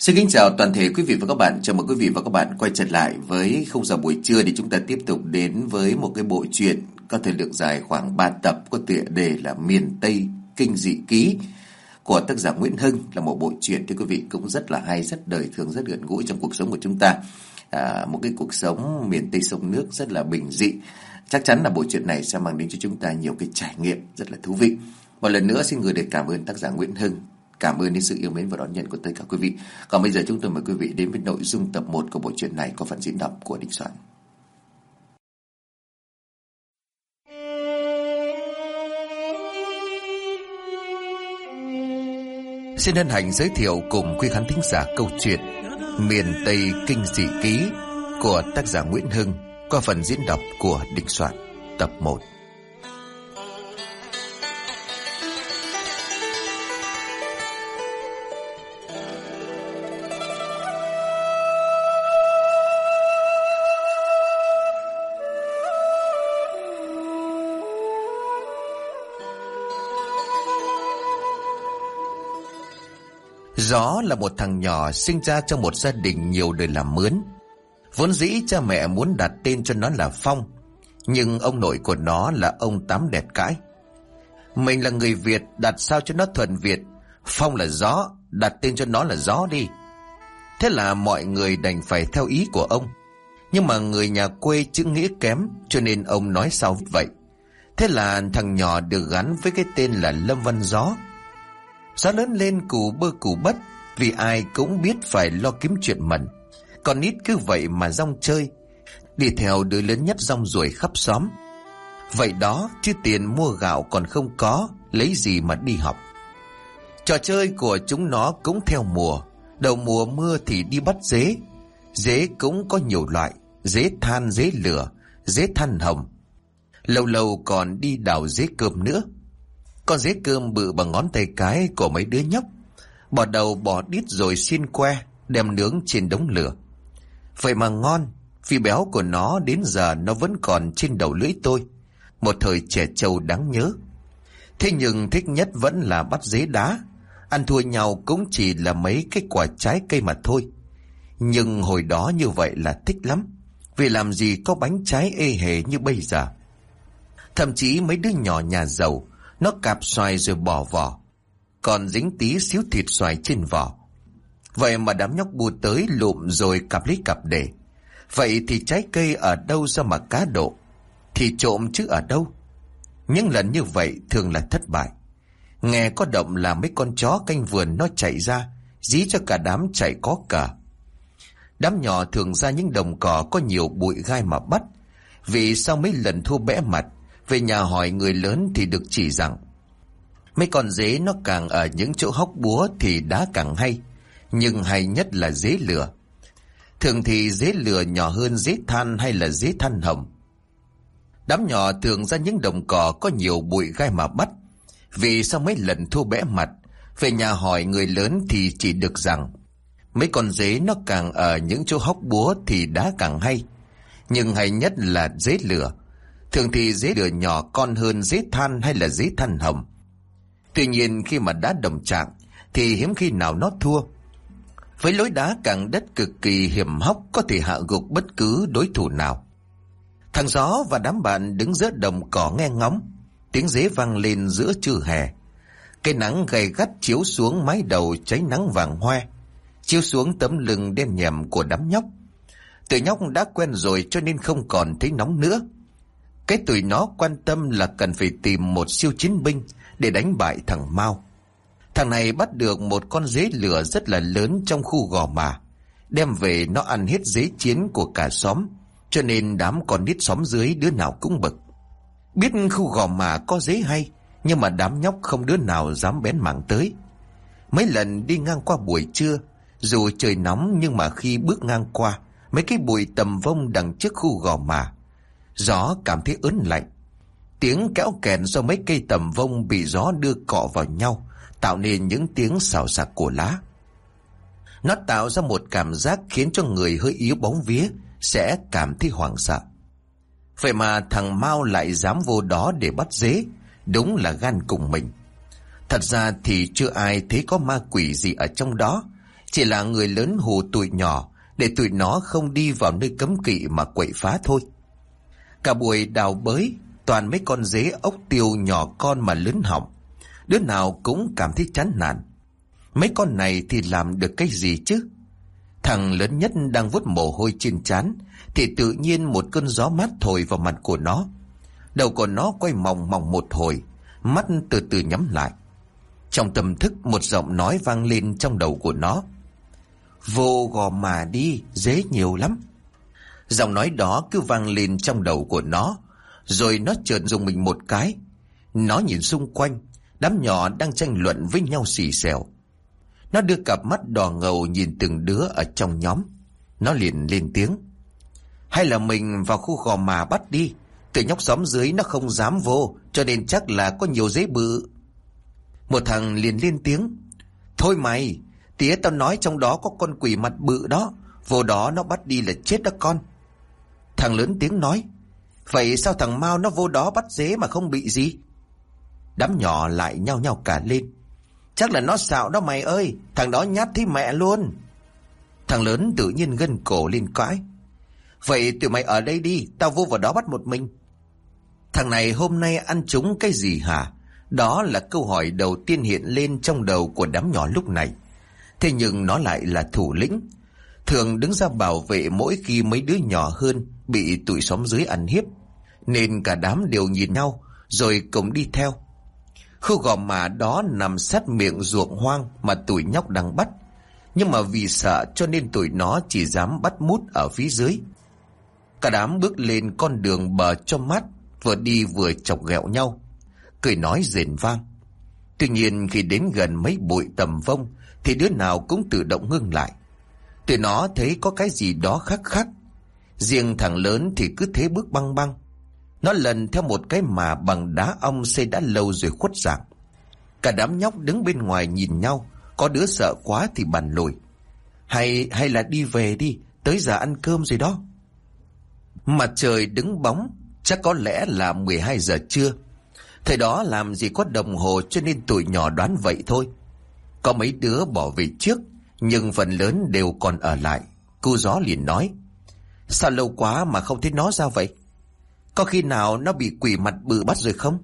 Xin kính chào toàn thể quý vị và các bạn. Chào mừng quý vị và các bạn quay trở lại với không giờ buổi trưa để chúng ta tiếp tục đến với một cái bộ truyện có thời lượng dài khoảng 3 tập có tựa đề là Miền Tây Kinh Dị Ký của tác giả Nguyễn Hưng là một bộ truyện thì quý vị cũng rất là hay, rất đời thường, rất gần gũi trong cuộc sống của chúng ta. À, một cái cuộc sống miền Tây sông nước rất là bình dị. Chắc chắn là bộ truyện này sẽ mang đến cho chúng ta nhiều cái trải nghiệm rất là thú vị. Một lần nữa xin gửi lời cảm ơn tác giả Nguyễn Hưng Cảm ơn đến sự yêu mến và đón nhận của tất cả quý vị. Còn bây giờ chúng tôi mời quý vị đến với nội dung tập 1 của bộ truyện này có phần diễn đọc của định Soạn. Xin hân hạnh giới thiệu cùng quý khán thính giả câu chuyện Miền Tây Kinh Dị Ký của tác giả Nguyễn Hưng qua phần diễn đọc của định Soạn, tập 1. Gió là một thằng nhỏ sinh ra trong một gia đình nhiều đời làm mướn. Vốn dĩ cha mẹ muốn đặt tên cho nó là Phong, nhưng ông nội của nó là ông Tám đẹp cãi. Mình là người Việt, đặt sao cho nó thuần Việt. Phong là gió, đặt tên cho nó là gió đi. Thế là mọi người đành phải theo ý của ông. Nhưng mà người nhà quê chữ nghĩa kém, cho nên ông nói sao vậy. Thế là thằng nhỏ được gắn với cái tên là Lâm Văn Gió. Gió lớn lên cù bơ cù bất Vì ai cũng biết phải lo kiếm chuyện mần Còn ít cứ vậy mà rong chơi Đi theo đứa lớn nhất rong ruổi khắp xóm. Vậy đó chứ tiền mua gạo còn không có Lấy gì mà đi học? Trò chơi của chúng nó cũng theo mùa. Đầu mùa mưa thì đi bắt dế. Dế cũng có nhiều loại Dế than, dế lửa, dế than hồng. Lâu lâu còn đi đào dế cơm nữa con dế cơm bự bằng ngón tay cái của mấy đứa nhóc. Bỏ đầu bỏ đít rồi xin que, đem nướng trên đống lửa. Vậy mà ngon, vì béo của nó đến giờ nó vẫn còn trên đầu lưỡi tôi. Một thời trẻ trâu đáng nhớ. Thế nhưng thích nhất vẫn là bắt dế đá. Ăn thua nhau cũng chỉ là mấy cái quả trái cây mà thôi. Nhưng hồi đó như vậy là thích lắm. Vì làm gì có bánh trái ê hề như bây giờ. Thậm chí mấy đứa nhỏ nhà giàu nó cạp xoài rồi bỏ vỏ, Còn dính tí xíu thịt xoài trên vỏ. Vậy mà đám nhóc bu tới lụm rồi cặp lấy cặp để. Vậy thì trái cây ở đâu ra mà cá độ? Thì trộm chứ ở đâu? Những lần như vậy thường là thất bại. Nghe có động là mấy con chó canh vườn nó chạy ra, Dí cho cả đám chạy có cả Đám nhỏ thường ra những đồng cỏ có nhiều bụi gai mà bắt. Vì sau mấy lần thua bẽ mặt về nhà hỏi người lớn thì được chỉ rằng, Mấy con dế nó càng ở những chỗ hóc búa thì đá càng hay, Nhưng hay nhất là dế lửa Thường thì dế lửa nhỏ hơn dế than hay là dế than hồng Đám nhỏ thường ra những đồng cỏ có nhiều bụi gai mà bắt. Vì sau mấy lần thua bẽ mặt, Về nhà hỏi người lớn thì chỉ được rằng, Mấy con dế nó càng ở những chỗ hóc búa thì đá càng hay, Nhưng hay nhất là dế lửa Thường thì dế lửa nhỏ con hơn dế than hay là dế than hồng. Tuy nhiên khi mà đá đồng trạng thì hiếm khi nào nó thua. Với lối đá càng đất cực kỳ hiểm hóc có thể hạ gục bất cứ đối thủ nào. Thằng gió và đám bạn đứng giữa đồng cỏ nghe ngóng, tiếng dế vang lên giữa trưa hè. Cây nắng gay gắt chiếu xuống mái đầu cháy nắng vàng hoe, chiếu xuống tấm lưng đen nhèm của đám nhóc. Từ nhóc đã quen rồi cho nên không còn thấy nóng nữa. Cái tụi nó quan tâm là cần phải tìm một siêu chiến binh để đánh bại thằng Mao. Thằng này bắt được một con dế lửa rất là lớn trong khu gò mà. Đem về nó ăn hết dế chiến của cả xóm. Cho nên đám con nít xóm dưới đứa nào cũng bực. Biết khu gò mà có dế hay, nhưng mà đám nhóc không đứa nào dám bén mảng tới. Mấy lần đi ngang qua buổi trưa, dù trời nóng nhưng mà khi bước ngang qua, mấy cái bụi tầm vông đằng trước khu gò mà, Gió cảm thấy ớn lạnh. Tiếng kéo kèn do mấy cây tầm vông bị gió đưa cọ vào nhau, tạo nên những tiếng xào xạc của lá. Nó tạo ra một cảm giác khiến cho người hơi yếu bóng vía sẽ cảm thấy hoảng sợ. Vậy mà thằng Mao lại dám vô đó để bắt dế, đúng là gan cùng mình. Thật ra thì chưa ai thấy có ma quỷ gì ở trong đó, Chỉ là người lớn hù tụi nhỏ để tụi nó không đi vào nơi cấm kỵ mà quậy phá thôi. Cả buổi đào bới, toàn mấy con dế ốc tiêu nhỏ con mà lớn hỏng. Đứa nào cũng cảm thấy chán nản. Mấy con này thì làm được cái gì chứ? Thằng lớn nhất đang vút mồ hôi trên chán thì tự nhiên một cơn gió mát thổi vào mặt của nó. Đầu của nó quay mòng mòng một hồi, mắt từ từ nhắm lại. Trong tâm thức một giọng nói vang lên trong đầu của nó. Vô gò mà đi, dễ nhiều lắm. Giọng nói đó cứ vang lên trong đầu của nó, rồi nó chợt dùng mình một cái. Nó nhìn xung quanh, đám nhỏ đang tranh luận với nhau xì xèo. Nó đưa cặp mắt đỏ ngầu nhìn từng đứa ở trong nhóm. Nó liền lên tiếng. Hay là mình vào khu gò mà bắt đi, từ nhóc xóm dưới nó không dám vô, cho nên chắc là có nhiều giấy bự. Một thằng liền lên tiếng. Thôi mày, tía tao nói trong đó có con quỷ mặt bự đó, vô đó nó bắt đi là chết đó con. Thằng lớn tiếng nói. Vậy sao thằng Mao nó vô đó bắt dế mà không bị gì? Đám nhỏ lại nhau nhau cả lên. Chắc là nó xạo đó mày ơi, thằng đó nhát thấy mẹ luôn. Thằng lớn tự nhiên gân cổ lên cãi. Vậy tụi mày ở đây đi, tao vô vào đó bắt một mình. Thằng này hôm nay ăn trúng cái gì hả? Đó là câu hỏi đầu tiên hiện lên trong đầu của đám nhỏ lúc này. Thế nhưng nó lại là thủ lĩnh. Thường đứng ra bảo vệ mỗi khi mấy đứa nhỏ hơn bị tụi xóm dưới ăn hiếp. Nên cả đám đều nhìn nhau, rồi cùng đi theo. Khu gò mà đó nằm sát miệng ruộng hoang mà tụi nhóc đang bắt. Nhưng mà vì sợ cho nên tụi nó chỉ dám bắt mút ở phía dưới. Cả đám bước lên con đường bờ cho mát, vừa đi vừa chọc ghẹo nhau. Cười nói rền vang. Tuy nhiên khi đến gần mấy bụi tầm vông thì đứa nào cũng tự động ngưng lại. Tụi nó thấy có cái gì đó khắc khác. Riêng thằng lớn thì cứ thế bước băng băng. Nó lần theo một cái mà bằng đá ong xây đã lâu rồi khuất dạng. Cả đám nhóc đứng bên ngoài nhìn nhau, có đứa sợ quá thì bàn lùi. Hay hay là đi về đi, tới giờ ăn cơm rồi đó. Mặt trời đứng bóng, chắc có lẽ là 12 giờ trưa. Thời đó làm gì có đồng hồ cho nên tụi nhỏ đoán vậy thôi. Có mấy đứa bỏ về trước, nhưng phần lớn đều còn ở lại. Cô gió liền nói, sao lâu quá mà không thấy nó ra vậy? Có khi nào nó bị quỷ mặt bự bắt rồi không?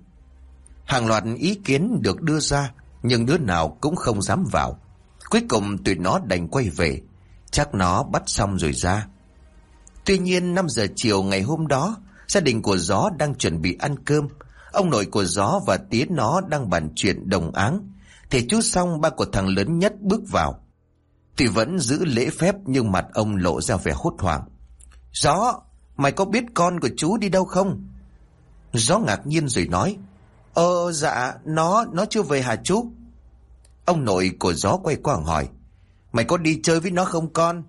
Hàng loạt ý kiến được đưa ra, nhưng đứa nào cũng không dám vào. Cuối cùng tụi nó đành quay về, chắc nó bắt xong rồi ra. Tuy nhiên 5 giờ chiều ngày hôm đó, gia đình của Gió đang chuẩn bị ăn cơm. Ông nội của Gió và tía nó đang bàn chuyện đồng áng. Thì chút xong ba của thằng lớn nhất bước vào. Tuy vẫn giữ lễ phép nhưng mặt ông lộ ra vẻ hốt hoảng. Gió, mày có biết con của chú đi đâu không? Gió ngạc nhiên rồi nói. Ờ dạ, nó, nó chưa về hả chú? Ông nội của Gió quay qua hỏi. Mày có đi chơi với nó không con?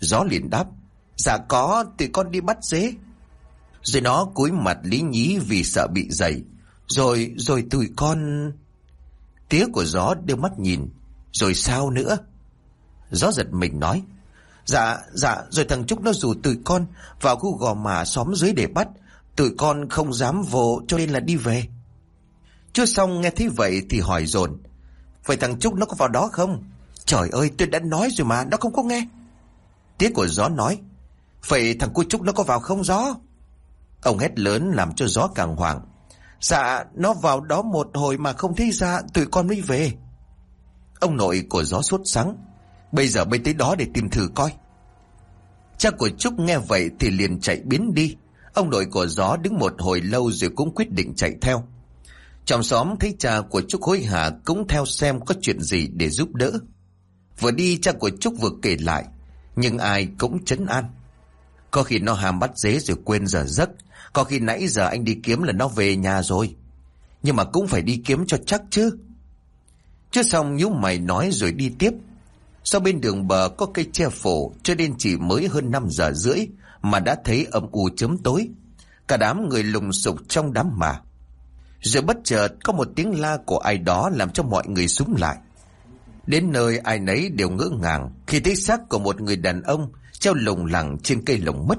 Gió liền đáp. Dạ có, tụi con đi bắt dế. Rồi nó cúi mặt lý nhí vì sợ bị dày. Rồi, rồi tụi con... Tía của gió đưa mắt nhìn. Rồi sao nữa? Gió giật mình nói. Dạ, dạ, rồi thằng Trúc nó rủ tụi con vào khu gò mà xóm dưới để bắt. Tụi con không dám vô cho nên là đi về. Chưa xong nghe thấy vậy thì hỏi dồn Vậy thằng Trúc nó có vào đó không? Trời ơi tôi đã nói rồi mà Nó không có nghe tiếng của gió nói Vậy thằng cô Trúc nó có vào không gió? Ông hét lớn làm cho gió càng hoảng. Dạ, nó vào đó một hồi mà không thấy ra, tụi con mới về. Ông nội của gió sốt sắng. Bây giờ bay tới đó để tìm thử coi. Cha của Trúc nghe vậy thì liền chạy biến đi. Ông nội của gió đứng một hồi lâu rồi cũng quyết định chạy theo. Trong xóm thấy cha của Trúc hối hả cũng theo xem có chuyện gì để giúp đỡ. Vừa đi cha của Trúc vừa kể lại, nhưng ai cũng chấn an. Có khi nó hàm bắt dế rồi quên giờ giấc. Có khi nãy giờ anh đi kiếm là nó về nhà rồi. Nhưng mà cũng phải đi kiếm cho chắc chứ. Chứ xong nhú mày nói rồi đi tiếp. Sau bên đường bờ có cây che phủ cho nên chỉ mới hơn 5 giờ rưỡi mà đã thấy âm u chấm tối. Cả đám người lùng sục trong đám mà. Rồi bất chợt có một tiếng la của ai đó làm cho mọi người súng lại. Đến nơi ai nấy đều ngỡ ngàng khi thấy xác của một người đàn ông treo lủng lẳng trên cây lồng mất.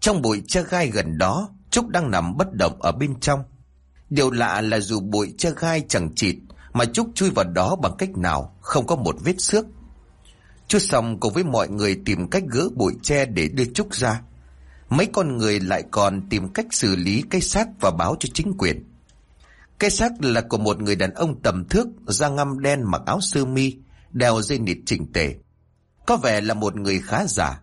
Trong bụi che gai gần đó, Trúc đang nằm bất động ở bên trong. Điều lạ là dù bụi che gai chẳng chịt, mà Trúc chui vào đó bằng cách nào, không có một vết xước. Chú xong cùng với mọi người tìm cách gỡ bụi tre để đưa Trúc ra. Mấy con người lại còn tìm cách xử lý cái xác và báo cho chính quyền. Cái xác là của một người đàn ông tầm thước, da ngăm đen mặc áo sơ mi, đeo dây nịt chỉnh tề. Có vẻ là một người khá giả.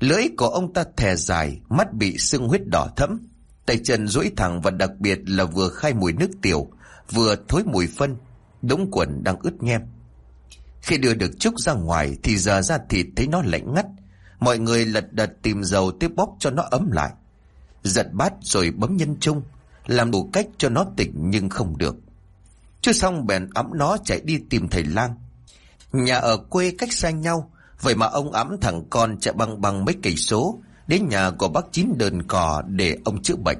Lưỡi của ông ta thè dài, mắt bị sưng huyết đỏ thẫm, tay chân duỗi thẳng và đặc biệt là vừa khai mùi nước tiểu, vừa thối mùi phân, đống quần đang ướt nhem. Khi đưa được Trúc ra ngoài thì giờ ra thịt thấy nó lạnh ngắt. Mọi người lật đật tìm dầu tiếp bóp cho nó ấm lại. Giật bát rồi bấm nhân trung, làm đủ cách cho nó tỉnh nhưng không được. Chưa xong bèn ấm nó chạy đi tìm thầy lang. Nhà ở quê cách xa nhau, vậy mà ông ấm thằng con chạy băng băng mấy cây số, đến nhà của bác chín đơn cò để ông chữa bệnh.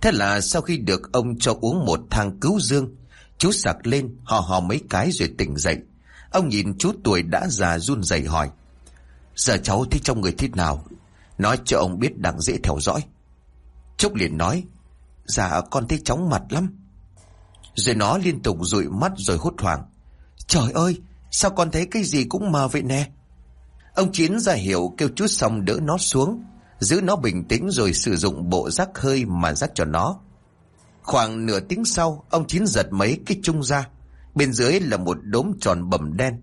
Thế là sau khi được ông cho uống một thang cứu dương, chú sạc lên, hò hò mấy cái rồi tỉnh dậy. Ông nhìn chú tuổi đã già run rẩy hỏi. Giờ cháu thích trong người thế nào? Nói cho ông biết đặng dễ theo dõi. Trúc liền nói. Dạ con thấy chóng mặt lắm. Rồi nó liên tục dụi mắt rồi hốt hoảng. Trời ơi, sao con thấy cái gì cũng mờ vậy nè? Ông Chiến ra hiệu kêu chút xong đỡ nó xuống, giữ nó bình tĩnh rồi sử dụng bộ rắc hơi mà rắc cho nó. Khoảng nửa tiếng sau, ông Chín giật mấy cái chung ra. Bên dưới là một đốm tròn bầm đen.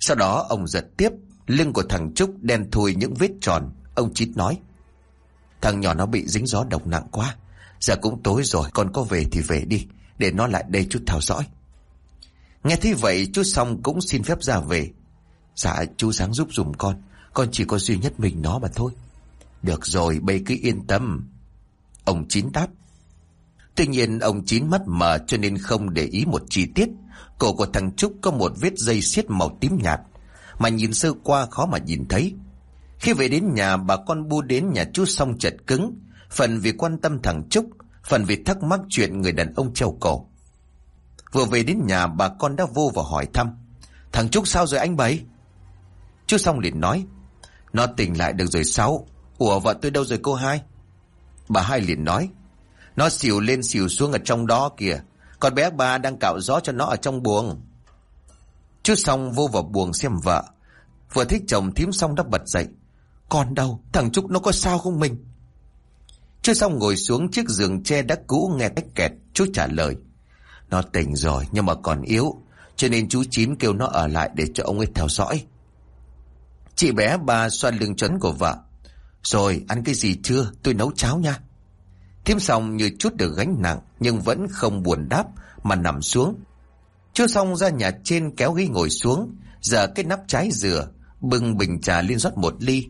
Sau đó ông giật tiếp, lưng của thằng Trúc đen thui những vết tròn. Ông Chín nói. Thằng nhỏ nó bị dính gió độc nặng quá. Giờ cũng tối rồi, con có về thì về đi, để nó lại đây chút theo dõi. Nghe thấy vậy, chú xong cũng xin phép ra về. Dạ, chú sáng giúp dùm con, con chỉ có duy nhất mình nó mà thôi. Được rồi, bây cứ yên tâm. Ông Chín đáp. Tuy nhiên ông Chín mắt mờ cho nên không để ý một chi tiết. Cổ của thằng Trúc có một vết dây xiết màu tím nhạt, mà nhìn sơ qua khó mà nhìn thấy. Khi về đến nhà bà con bu đến nhà chú xong chật cứng, phần vì quan tâm thằng Trúc, phần vì thắc mắc chuyện người đàn ông treo cổ. Vừa về đến nhà bà con đã vô và hỏi thăm. Thằng Trúc sao rồi anh Bảy? Chú xong liền nói. Nó tỉnh lại được rồi sáu. Ủa vợ tôi đâu rồi cô hai? Bà hai liền nói. Nó xỉu lên xỉu xuống ở trong đó kìa. Còn bé ba đang cạo gió cho nó ở trong buồng. Chú xong vô vào buồng xem vợ. Vừa thích chồng thím xong đã bật dậy. Còn đâu, thằng Trúc nó có sao không mình? Chú xong ngồi xuống chiếc giường tre đã cũ nghe cách kẹt. Chú trả lời. Nó tỉnh rồi nhưng mà còn yếu. Cho nên chú Chín kêu nó ở lại để cho ông ấy theo dõi. Chị bé ba xoa lưng chấn của vợ. Rồi ăn cái gì chưa? Tôi nấu cháo nha. Thiêm xong như chút được gánh nặng nhưng vẫn không buồn đáp mà nằm xuống. Chưa xong ra nhà trên kéo ghế ngồi xuống, giờ cái nắp trái dừa, bưng bình trà lên rót một ly.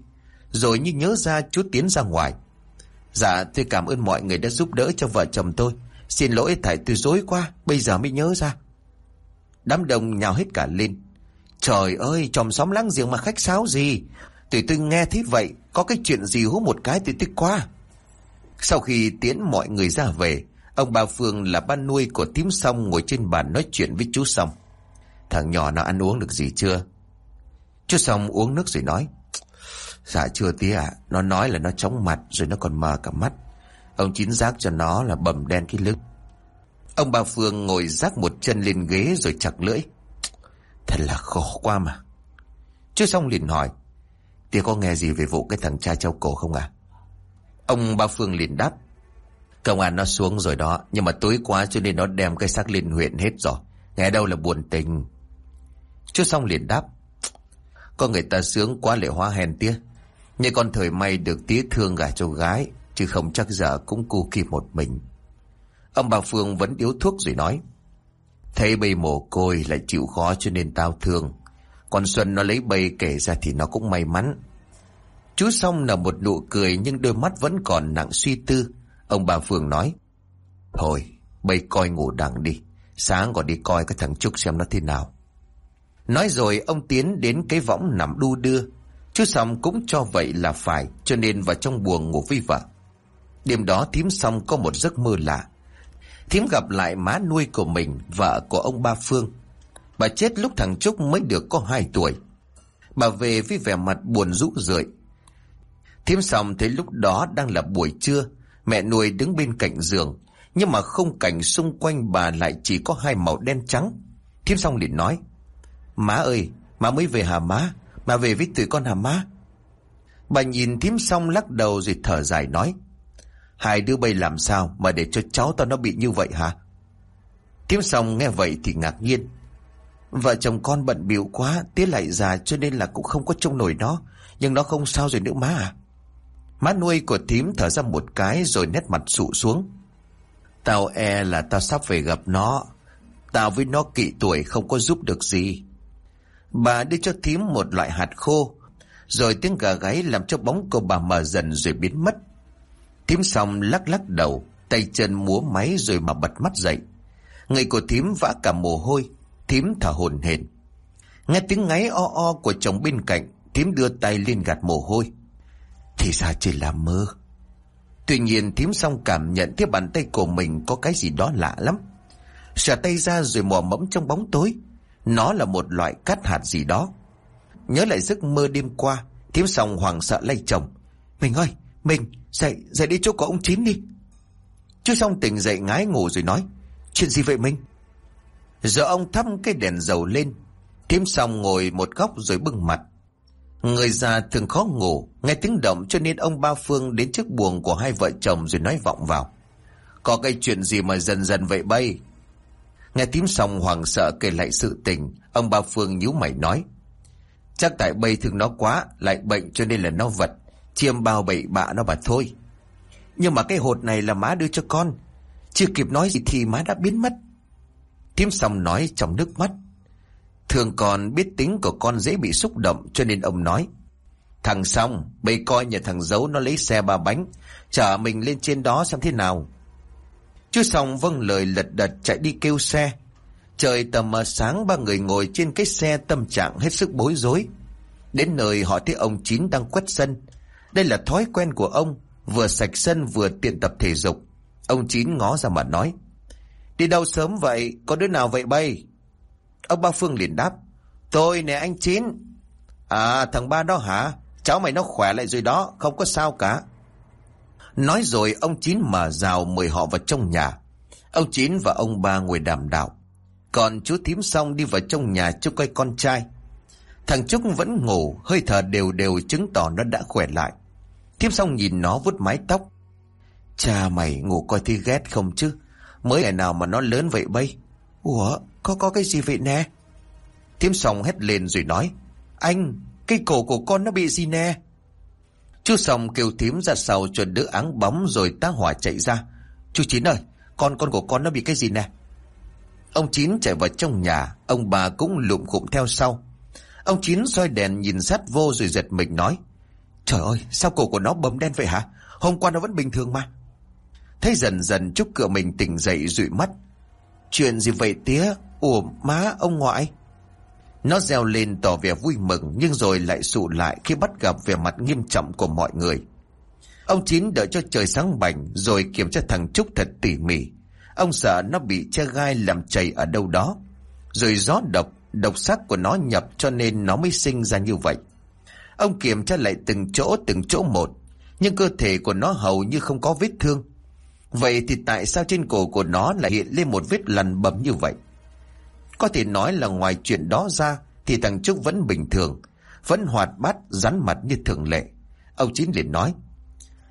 Rồi như nhớ ra chú tiến ra ngoài. Dạ tôi cảm ơn mọi người đã giúp đỡ cho vợ chồng tôi. Xin lỗi thầy tôi dối quá, bây giờ mới nhớ ra. Đám đông nhào hết cả lên. Trời ơi, chồng xóm láng giềng mà khách sáo gì? Tụi tôi nghe thấy vậy, có cái chuyện gì hú một cái thì tích quá. Sau khi tiễn mọi người ra về, ông bà Phương là ban nuôi của tím xong ngồi trên bàn nói chuyện với chú xong. Thằng nhỏ nó ăn uống được gì chưa? Chú xong uống nước rồi nói. Dạ chưa tía ạ, nó nói là nó chóng mặt rồi nó còn mờ cả mắt. Ông chín giác cho nó là bầm đen cái lưng. Ông bà Phương ngồi rác một chân lên ghế rồi chặt lưỡi. Thật là khổ quá mà. Chú xong liền hỏi. Tía có nghe gì về vụ cái thằng cha treo cổ không à? Ông Ba Phương liền đáp. Công an nó xuống rồi đó, nhưng mà tối quá cho nên nó đem cái xác lên huyện hết rồi. Nghe đâu là buồn tình. Chú xong liền đáp. Có người ta sướng quá lệ hóa hèn tía. Như con thời may được tía thương gả cho gái, chứ không chắc giờ cũng cu kỳ một mình. Ông bà Phương vẫn điếu thuốc rồi nói. Thấy bầy mồ côi lại chịu khó cho nên tao thương. Còn Xuân nó lấy bầy kể ra thì nó cũng may mắn. Chú xong là một nụ cười nhưng đôi mắt vẫn còn nặng suy tư. Ông bà Phương nói. Thôi, bây coi ngủ đằng đi. Sáng còn đi coi cái thằng Trúc xem nó thế nào. Nói rồi ông tiến đến cái võng nằm đu đưa. Chú xong cũng cho vậy là phải cho nên vào trong buồng ngủ với vợ. Đêm đó thím xong có một giấc mơ lạ. Thím gặp lại má nuôi của mình, vợ của ông Ba Phương. Bà chết lúc thằng Trúc mới được có hai tuổi. Bà về với vẻ mặt buồn rũ rượi, Thím xong thấy lúc đó đang là buổi trưa, mẹ nuôi đứng bên cạnh giường, nhưng mà không cảnh xung quanh bà lại chỉ có hai màu đen trắng. Thím xong liền nói, Má ơi, Má mới về hả má? Má về với tụi con hả má? Bà nhìn thím xong lắc đầu rồi thở dài nói. Hai đứa bay làm sao mà để cho cháu tao nó bị như vậy hả? Thím xong nghe vậy thì ngạc nhiên. Vợ chồng con bận biểu quá, tía lại già cho nên là cũng không có trông nổi nó. Nhưng nó không sao rồi nữa má à. Má nuôi của thím thở ra một cái rồi nét mặt sụ xuống. Tao e là tao sắp phải gặp nó. Tao với nó kỵ tuổi không có giúp được gì. Bà đưa cho thím một loại hạt khô. Rồi tiếng gà gáy làm cho bóng của bà mờ dần rồi biến mất. Thím xong lắc lắc đầu, tay chân múa máy rồi mà bật mắt dậy. Người của thím vã cả mồ hôi, thím thở hồn hển. Nghe tiếng ngáy o o của chồng bên cạnh, thím đưa tay lên gạt mồ hôi. Thì ra chỉ là mơ. Tuy nhiên thím xong cảm nhận thấy bàn tay của mình có cái gì đó lạ lắm. xòe tay ra rồi mò mẫm trong bóng tối. Nó là một loại cát hạt gì đó. Nhớ lại giấc mơ đêm qua, thím xong hoàng sợ lay chồng. Mình ơi, mình, dậy, dậy đi chỗ của ông Chín đi. Chú xong tỉnh dậy ngái ngủ rồi nói. Chuyện gì vậy Minh? Giờ ông thắp cái đèn dầu lên. Thím xong ngồi một góc rồi bưng mặt. Người già thường khó ngủ, nghe tiếng động cho nên ông Ba Phương đến trước buồng của hai vợ chồng rồi nói vọng vào. Có cái chuyện gì mà dần dần vậy bay? Nghe tím xong hoàng sợ kể lại sự tình, ông Ba Phương nhíu mày nói. Chắc tại bay thương nó quá, lại bệnh cho nên là nó vật, chiêm bao bậy bạ nó mà thôi. Nhưng mà cái hột này là má đưa cho con, chưa kịp nói gì thì má đã biến mất. Tím xong nói trong nước mắt. Thường còn biết tính của con dễ bị xúc động cho nên ông nói. Thằng xong, bây coi nhà thằng giấu nó lấy xe ba bánh, chở mình lên trên đó xem thế nào. Chú xong vâng lời lật đật chạy đi kêu xe. Trời tầm mờ sáng ba người ngồi trên cái xe tâm trạng hết sức bối rối. Đến nơi họ thấy ông Chín đang quét sân. Đây là thói quen của ông, vừa sạch sân vừa tiện tập thể dục. Ông Chín ngó ra mà nói. Đi đâu sớm vậy, có đứa nào vậy bay? Ông Ba Phương liền đáp. Tôi nè anh Chín. À thằng ba đó hả? Cháu mày nó khỏe lại rồi đó, không có sao cả. Nói rồi ông Chín mở rào mời họ vào trong nhà. Ông Chín và ông ba ngồi đàm đạo. Còn chú thím xong đi vào trong nhà trông coi con trai. Thằng Trúc vẫn ngủ, hơi thở đều đều chứng tỏ nó đã khỏe lại. Thím xong nhìn nó vuốt mái tóc. Cha mày ngủ coi thi ghét không chứ? Mới ngày nào mà nó lớn vậy bây? Ủa, có có cái gì vậy nè? Thiếm xong hét lên rồi nói. Anh, cái cổ của con nó bị gì nè? Chú xong kêu thím ra sau cho đỡ áng bóng rồi tá hỏa chạy ra. Chú Chín ơi, con con của con nó bị cái gì nè? Ông Chín chạy vào trong nhà, ông bà cũng lụm khụm theo sau. Ông Chín soi đèn nhìn sát vô rồi giật mình nói. Trời ơi, sao cổ của nó bầm đen vậy hả? Hôm qua nó vẫn bình thường mà. Thấy dần dần Trúc cửa mình tỉnh dậy rụi mắt. Chuyện gì vậy tía? Ủa má ông ngoại? Nó reo lên tỏ vẻ vui mừng nhưng rồi lại sụ lại khi bắt gặp vẻ mặt nghiêm trọng của mọi người. Ông Chín đợi cho trời sáng bảnh rồi kiểm tra thằng Trúc thật tỉ mỉ. Ông sợ nó bị che gai làm chảy ở đâu đó. Rồi gió độc, độc sắc của nó nhập cho nên nó mới sinh ra như vậy. Ông kiểm tra lại từng chỗ từng chỗ một. Nhưng cơ thể của nó hầu như không có vết thương. Vậy thì tại sao trên cổ của nó lại hiện lên một vết lằn bầm như vậy? Có thể nói là ngoài chuyện đó ra thì thằng Trúc vẫn bình thường, vẫn hoạt bát, rắn mặt như thường lệ. Ông Chín liền nói,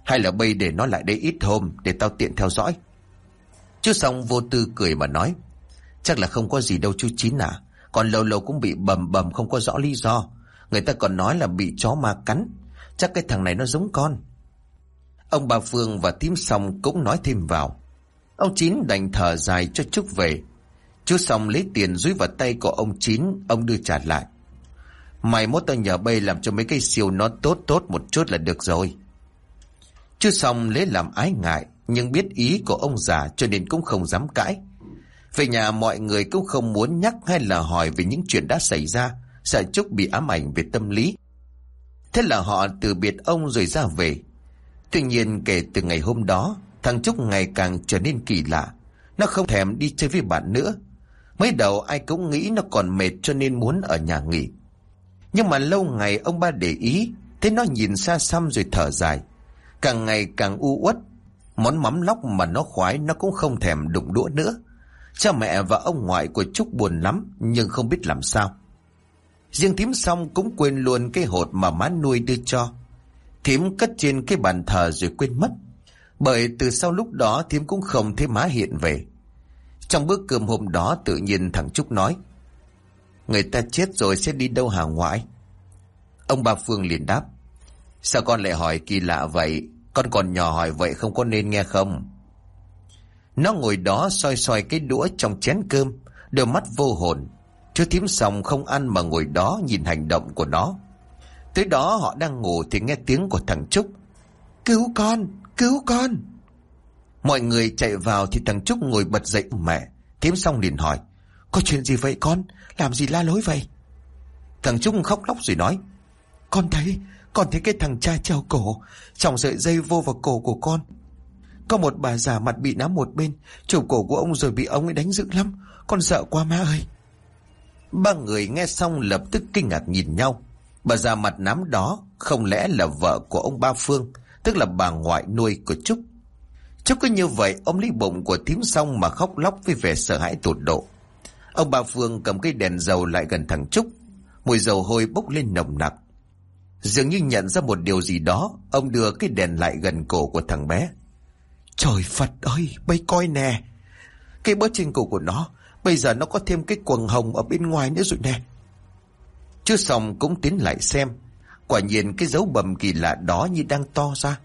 hay là bây để nó lại đây ít hôm để tao tiện theo dõi. Chú xong vô tư cười mà nói, chắc là không có gì đâu chú Chín à, còn lâu lâu cũng bị bầm bầm không có rõ lý do. Người ta còn nói là bị chó ma cắn, chắc cái thằng này nó giống con. Ông bà Phương và tím xong cũng nói thêm vào. Ông Chín đành thở dài cho Trúc về. Chú xong lấy tiền dúi vào tay của ông Chín, ông đưa trả lại. Mày mốt tao nhờ bay làm cho mấy cây siêu nó tốt tốt một chút là được rồi. Chú xong lấy làm ái ngại, nhưng biết ý của ông già cho nên cũng không dám cãi. Về nhà mọi người cũng không muốn nhắc hay là hỏi về những chuyện đã xảy ra, sợ Trúc bị ám ảnh về tâm lý. Thế là họ từ biệt ông rồi ra về. Tuy nhiên kể từ ngày hôm đó, thằng Trúc ngày càng trở nên kỳ lạ. Nó không thèm đi chơi với bạn nữa. Mới đầu ai cũng nghĩ nó còn mệt cho nên muốn ở nhà nghỉ. Nhưng mà lâu ngày ông ba để ý, thấy nó nhìn xa xăm rồi thở dài. Càng ngày càng u uất, món mắm lóc mà nó khoái nó cũng không thèm đụng đũa nữa. Cha mẹ và ông ngoại của Trúc buồn lắm nhưng không biết làm sao. Riêng thím xong cũng quên luôn cái hột mà má nuôi đưa cho. Thím cất trên cái bàn thờ rồi quên mất. Bởi từ sau lúc đó thím cũng không thấy má hiện về. Trong bữa cơm hôm đó tự nhiên thằng Trúc nói. Người ta chết rồi sẽ đi đâu hàng ngoại? Ông bà Phương liền đáp. Sao con lại hỏi kỳ lạ vậy? Con còn nhỏ hỏi vậy không có nên nghe không? Nó ngồi đó soi soi cái đũa trong chén cơm, đôi mắt vô hồn. Chú thím xong không ăn mà ngồi đó nhìn hành động của nó. Tới đó họ đang ngủ thì nghe tiếng của thằng Trúc. Cứu con! Cứu con! Mọi người chạy vào thì thằng Trúc ngồi bật dậy mẹ. Kiếm xong liền hỏi. Có chuyện gì vậy con? Làm gì la lối vậy? Thằng Trúc khóc lóc rồi nói. Con thấy, con thấy cái thằng cha treo cổ, trong sợi dây vô vào cổ của con. Có một bà già mặt bị nám một bên, chụp cổ của ông rồi bị ông ấy đánh dữ lắm. Con sợ quá má ơi. Ba người nghe xong lập tức kinh ngạc nhìn nhau. Bà già mặt nám đó không lẽ là vợ của ông Ba Phương, tức là bà ngoại nuôi của Trúc. Trúc cứ như vậy, ông lấy bụng của thím xong mà khóc lóc với vẻ sợ hãi tột độ. Ông Ba Phương cầm cây đèn dầu lại gần thằng Trúc, mùi dầu hôi bốc lên nồng nặc. Dường như nhận ra một điều gì đó, ông đưa cái đèn lại gần cổ của thằng bé. Trời Phật ơi, bây coi nè. Cái bớt trên cổ của nó, bây giờ nó có thêm cái quần hồng ở bên ngoài nữa rồi nè. Chưa xong cũng tiến lại xem. Quả nhiên cái dấu bầm kỳ lạ đó như đang to ra.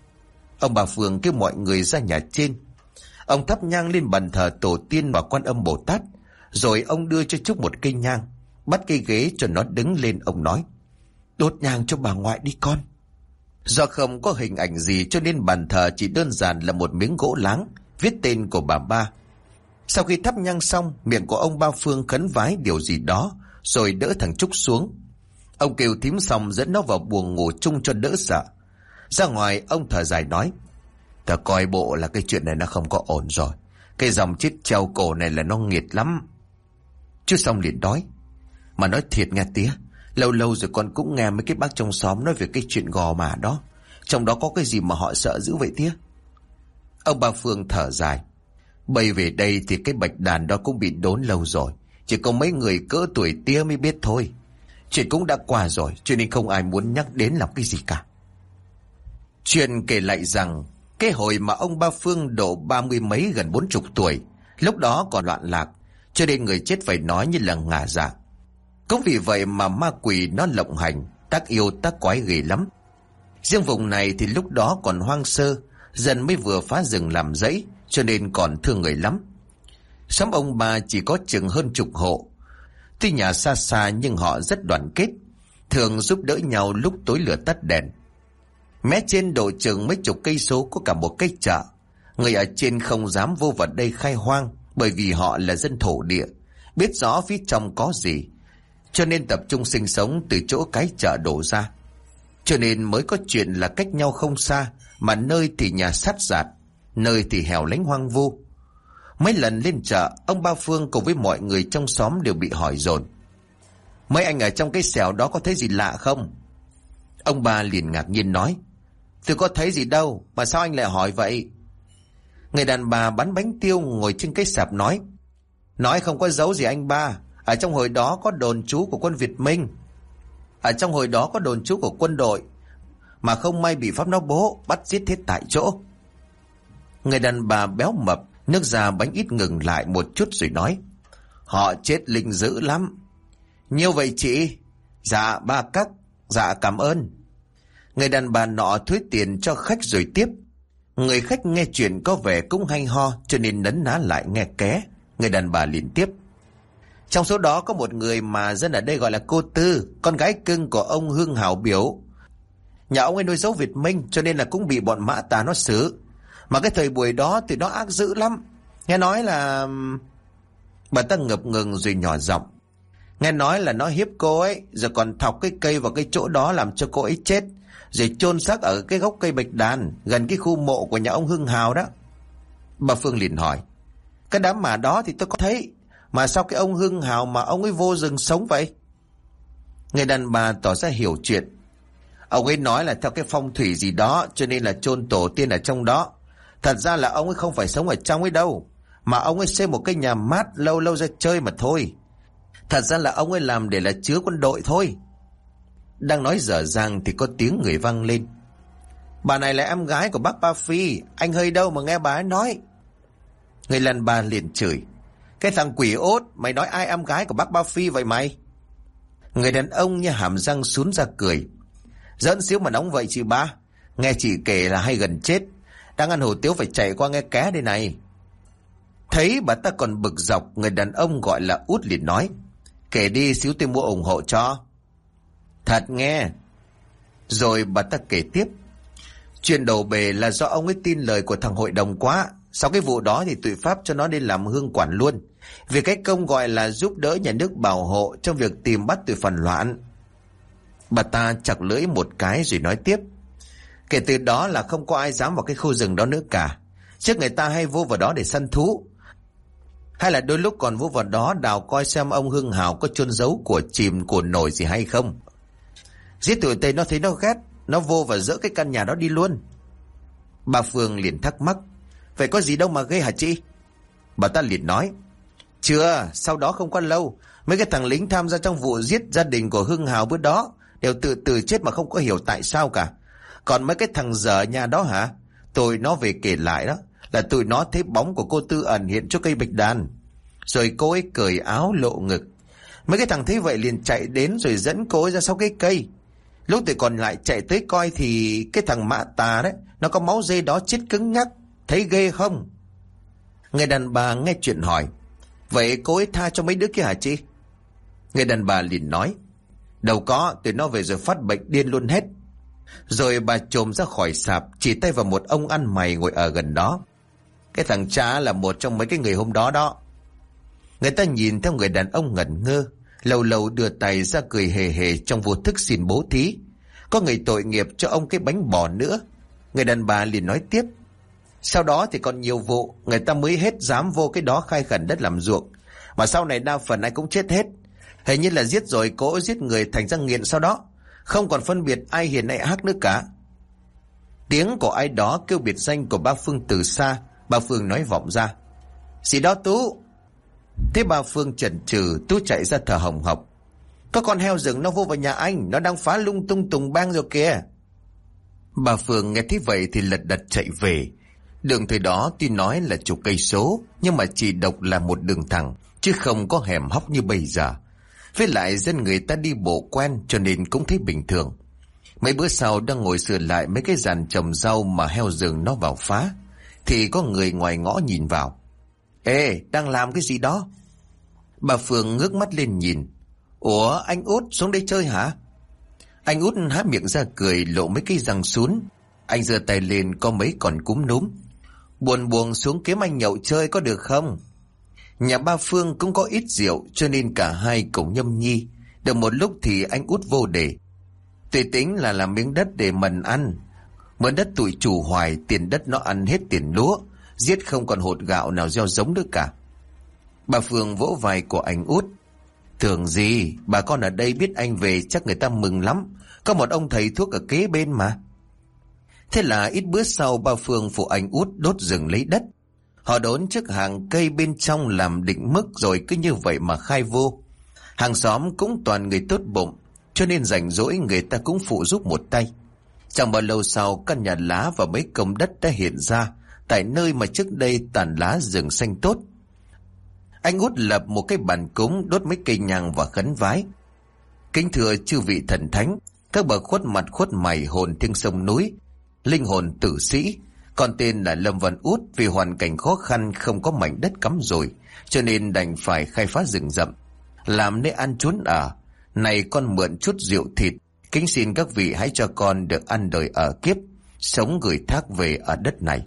Ông bà Phương kêu mọi người ra nhà trên. Ông thắp nhang lên bàn thờ tổ tiên và quan âm Bồ Tát. Rồi ông đưa cho Trúc một cây nhang. Bắt cây ghế cho nó đứng lên ông nói. Đốt nhang cho bà ngoại đi con. Do không có hình ảnh gì cho nên bàn thờ chỉ đơn giản là một miếng gỗ láng, viết tên của bà ba. Sau khi thắp nhang xong, miệng của ông Ba Phương khấn vái điều gì đó, rồi đỡ thằng Trúc xuống. Ông kêu thím xong dẫn nó vào buồng ngủ chung cho đỡ sợ. Ra ngoài, ông thở dài nói, Ta coi bộ là cái chuyện này nó không có ổn rồi. Cái dòng chết treo cổ này là nó nghiệt lắm. Chứ xong liền đói. Mà nói thiệt nghe tía, Lâu lâu rồi con cũng nghe mấy cái bác trong xóm nói về cái chuyện gò mà đó. Trong đó có cái gì mà họ sợ dữ vậy tía? Ông bà Phương thở dài. Bây về đây thì cái bạch đàn đó cũng bị đốn lâu rồi. Chỉ có mấy người cỡ tuổi tía mới biết thôi. Chuyện cũng đã qua rồi, cho nên không ai muốn nhắc đến làm cái gì cả. Chuyện kể lại rằng, cái hồi mà ông Ba Phương độ ba mươi mấy gần bốn chục tuổi, lúc đó còn loạn lạc, cho nên người chết phải nói như là ngả dạ Cũng vì vậy mà ma quỷ nó lộng hành, tác yêu tác quái ghê lắm. Riêng vùng này thì lúc đó còn hoang sơ, dần mới vừa phá rừng làm dãy, cho nên còn thương người lắm. Xóm ông bà chỉ có chừng hơn chục hộ. Tuy nhà xa xa nhưng họ rất đoàn kết, thường giúp đỡ nhau lúc tối lửa tắt đèn. Mé trên độ chừng mấy chục cây số có cả một cây chợ. Người ở trên không dám vô vào đây khai hoang bởi vì họ là dân thổ địa, biết rõ phía trong có gì, cho nên tập trung sinh sống từ chỗ cái chợ đổ ra. Cho nên mới có chuyện là cách nhau không xa, mà nơi thì nhà sắt giạt, nơi thì hẻo lánh hoang vu. Mấy lần lên chợ, ông Ba Phương cùng với mọi người trong xóm đều bị hỏi dồn Mấy anh ở trong cái xẻo đó có thấy gì lạ không? Ông ba liền ngạc nhiên nói. Tôi có thấy gì đâu, mà sao anh lại hỏi vậy? Người đàn bà bán bánh tiêu ngồi trên cái sạp nói. Nói không có dấu gì anh ba, ở trong hồi đó có đồn trú của quân Việt Minh. Ở trong hồi đó có đồn trú của quân đội. Mà không may bị Pháp nó bố bắt giết hết tại chỗ. Người đàn bà béo mập, nước già bánh ít ngừng lại một chút rồi nói. Họ chết linh dữ lắm. Nhiều vậy chị? Dạ ba cắc. Dạ cảm ơn. Người đàn bà nọ thuế tiền cho khách rồi tiếp. Người khách nghe chuyện có vẻ cũng hay ho cho nên nấn ná lại nghe ké. Người đàn bà liền tiếp. Trong số đó có một người mà dân ở đây gọi là cô Tư, con gái cưng của ông Hương Hảo Biểu. Nhà ông ấy nuôi dấu Việt Minh cho nên là cũng bị bọn mã tà nó xử. Mà cái thời buổi đó thì nó ác dữ lắm. Nghe nói là... Bà ta ngập ngừng rồi nhỏ giọng. Nghe nói là nó hiếp cô ấy, rồi còn thọc cái cây vào cái chỗ đó làm cho cô ấy chết. Rồi chôn xác ở cái gốc cây bạch đàn, gần cái khu mộ của nhà ông Hưng Hào đó. Bà Phương liền hỏi. Cái đám mà đó thì tôi có thấy, mà sao cái ông Hưng Hào mà ông ấy vô rừng sống vậy? Người đàn bà tỏ ra hiểu chuyện. Ông ấy nói là theo cái phong thủy gì đó cho nên là chôn tổ tiên ở trong đó. Thật ra là ông ấy không phải sống ở trong ấy đâu. Mà ông ấy xây một cái nhà mát lâu lâu ra chơi mà thôi. Thật ra là ông ấy làm để là chứa quân đội thôi. Đang nói dở dàng thì có tiếng người vang lên. Bà này là em gái của bác Ba Phi, anh hơi đâu mà nghe bà ấy nói. Người lần bà liền chửi. Cái thằng quỷ ốt, mày nói ai em gái của bác Ba Phi vậy mày? Người đàn ông như hàm răng xuống ra cười. Dẫn xíu mà nóng vậy chị ba. Nghe chị kể là hay gần chết. Đang ăn hủ tiếu phải chạy qua nghe ké đây này. Thấy bà ta còn bực dọc, người đàn ông gọi là út liền nói. Kể đi xíu tôi mua ủng hộ cho. Thật nghe. Rồi bà ta kể tiếp. Chuyện đầu bề là do ông ấy tin lời của thằng hội đồng quá. Sau cái vụ đó thì tụi Pháp cho nó đi làm hương quản luôn. Vì cái công gọi là giúp đỡ nhà nước bảo hộ trong việc tìm bắt tụi phần loạn. Bà ta chặt lưỡi một cái rồi nói tiếp. Kể từ đó là không có ai dám vào cái khu rừng đó nữa cả. Trước người ta hay vô vào đó để săn thú. Hay là đôi lúc còn vô vào đó đào coi xem ông Hưng Hào có chôn giấu của chìm của nổi gì hay không. Giết tuổi Tây nó thấy nó ghét, nó vô và dỡ cái căn nhà đó đi luôn. Bà Phương liền thắc mắc. Vậy có gì đâu mà gây hả chị? Bà ta liền nói. Chưa, sau đó không qua lâu, mấy cái thằng lính tham gia trong vụ giết gia đình của Hưng Hào bữa đó đều tự tử chết mà không có hiểu tại sao cả. Còn mấy cái thằng dở nhà đó hả? Tôi nó về kể lại đó, là tụi nó thấy bóng của cô Tư ẩn hiện cho cây bạch đàn. Rồi cô ấy cởi áo lộ ngực. Mấy cái thằng thấy vậy liền chạy đến rồi dẫn cô ấy ra sau cái cây. Lúc tụi còn lại chạy tới coi thì cái thằng mạ tà đấy, nó có máu dây đó chết cứng ngắc, Thấy ghê không? Người đàn bà nghe chuyện hỏi. Vậy cô ấy tha cho mấy đứa kia hả chị? Người đàn bà liền nói. Đâu có, tụi nó về rồi phát bệnh điên luôn hết. Rồi bà trồm ra khỏi sạp, chỉ tay vào một ông ăn mày ngồi ở gần đó. Cái thằng cha là một trong mấy cái người hôm đó đó. Người ta nhìn theo người đàn ông ngẩn ngơ, lâu lâu đưa tay ra cười hề hề trong vô thức xin bố thí. Có người tội nghiệp cho ông cái bánh bò nữa. Người đàn bà liền nói tiếp. Sau đó thì còn nhiều vụ, người ta mới hết dám vô cái đó khai khẩn đất làm ruộng. Mà sau này đa phần ai cũng chết hết. Hình như là giết rồi cố giết người thành ra nghiện sau đó. Không còn phân biệt ai hiền hay ác nữa cả. Tiếng của ai đó kêu biệt danh của ba Phương từ xa. Bà Phương nói vọng ra. Gì đó Tú? Thế bà Phương chần chừ Tú chạy ra thở hồng hộc. Có con heo rừng nó vô vào nhà anh. Nó đang phá lung tung tùng bang rồi kìa. Bà Phương nghe thấy vậy thì lật đật chạy về. Đường thời đó tuy nói là chục cây số, nhưng mà chỉ độc là một đường thẳng, chứ không có hẻm hóc như bây giờ. Với lại dân người ta đi bộ quen cho nên cũng thấy bình thường. Mấy bữa sau đang ngồi sửa lại mấy cái dàn trồng rau mà heo rừng nó vào phá, thì có người ngoài ngõ nhìn vào. Ê, đang làm cái gì đó? Bà Phương ngước mắt lên nhìn. Ủa, anh út xuống đây chơi hả? Anh út há miệng ra cười lộ mấy cái răng sún. Anh giơ tay lên có mấy còn cúm núm. Buồn buồn xuống kiếm anh nhậu chơi có được không? Nhà ba Phương cũng có ít rượu cho nên cả hai cùng nhâm nhi. Được một lúc thì anh út vô đề. Tùy tính là làm miếng đất để mần ăn. Mượn đất tụi chủ hoài tiền đất nó ăn hết tiền lúa. Giết không còn hột gạo nào gieo giống nữa cả. Bà Phương vỗ vai của anh út. Thường gì, bà con ở đây biết anh về chắc người ta mừng lắm. Có một ông thầy thuốc ở kế bên mà. Thế là ít bữa sau ba Phương phụ anh út đốt rừng lấy đất. Họ đốn trước hàng cây bên trong làm định mức rồi cứ như vậy mà khai vô. Hàng xóm cũng toàn người tốt bụng, cho nên rảnh rỗi người ta cũng phụ giúp một tay. Chẳng bao lâu sau căn nhà lá và mấy công đất đã hiện ra tại nơi mà trước đây tàn lá rừng xanh tốt. Anh út lập một cái bàn cúng đốt mấy cây nhang và khấn vái. Kính thưa chư vị thần thánh, các bậc khuất mặt khuất mày hồn thiêng sông núi, linh hồn tử sĩ, con tên là Lâm Văn Út vì hoàn cảnh khó khăn không có mảnh đất cắm rồi, cho nên đành phải khai phá rừng rậm, làm nơi ăn trốn ở. Này con mượn chút rượu thịt, kính xin các vị hãy cho con được ăn đời ở kiếp, sống gửi thác về ở đất này.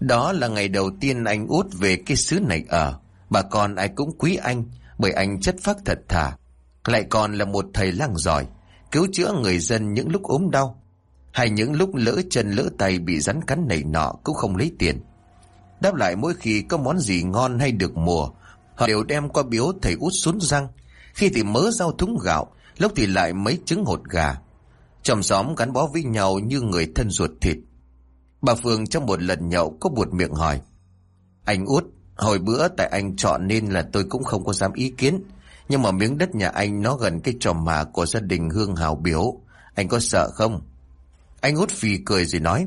Đó là ngày đầu tiên anh út về cái xứ này ở, bà con ai cũng quý anh, bởi anh chất phác thật thà. Lại còn là một thầy lang giỏi, cứu chữa người dân những lúc ốm đau, hay những lúc lỡ chân lỡ tay bị rắn cắn nảy nọ cũng không lấy tiền. Đáp lại mỗi khi có món gì ngon hay được mùa, họ đều đem qua biếu thầy út xuống răng. Khi thì mớ rau thúng gạo, lúc thì lại mấy trứng hột gà. Chồng xóm gắn bó với nhau như người thân ruột thịt. Bà Phương trong một lần nhậu có buột miệng hỏi. Anh út, hồi bữa tại anh chọn nên là tôi cũng không có dám ý kiến. Nhưng mà miếng đất nhà anh nó gần cái tròm mà của gia đình Hương Hào biếu, Anh có sợ không? Anh út phì cười rồi nói.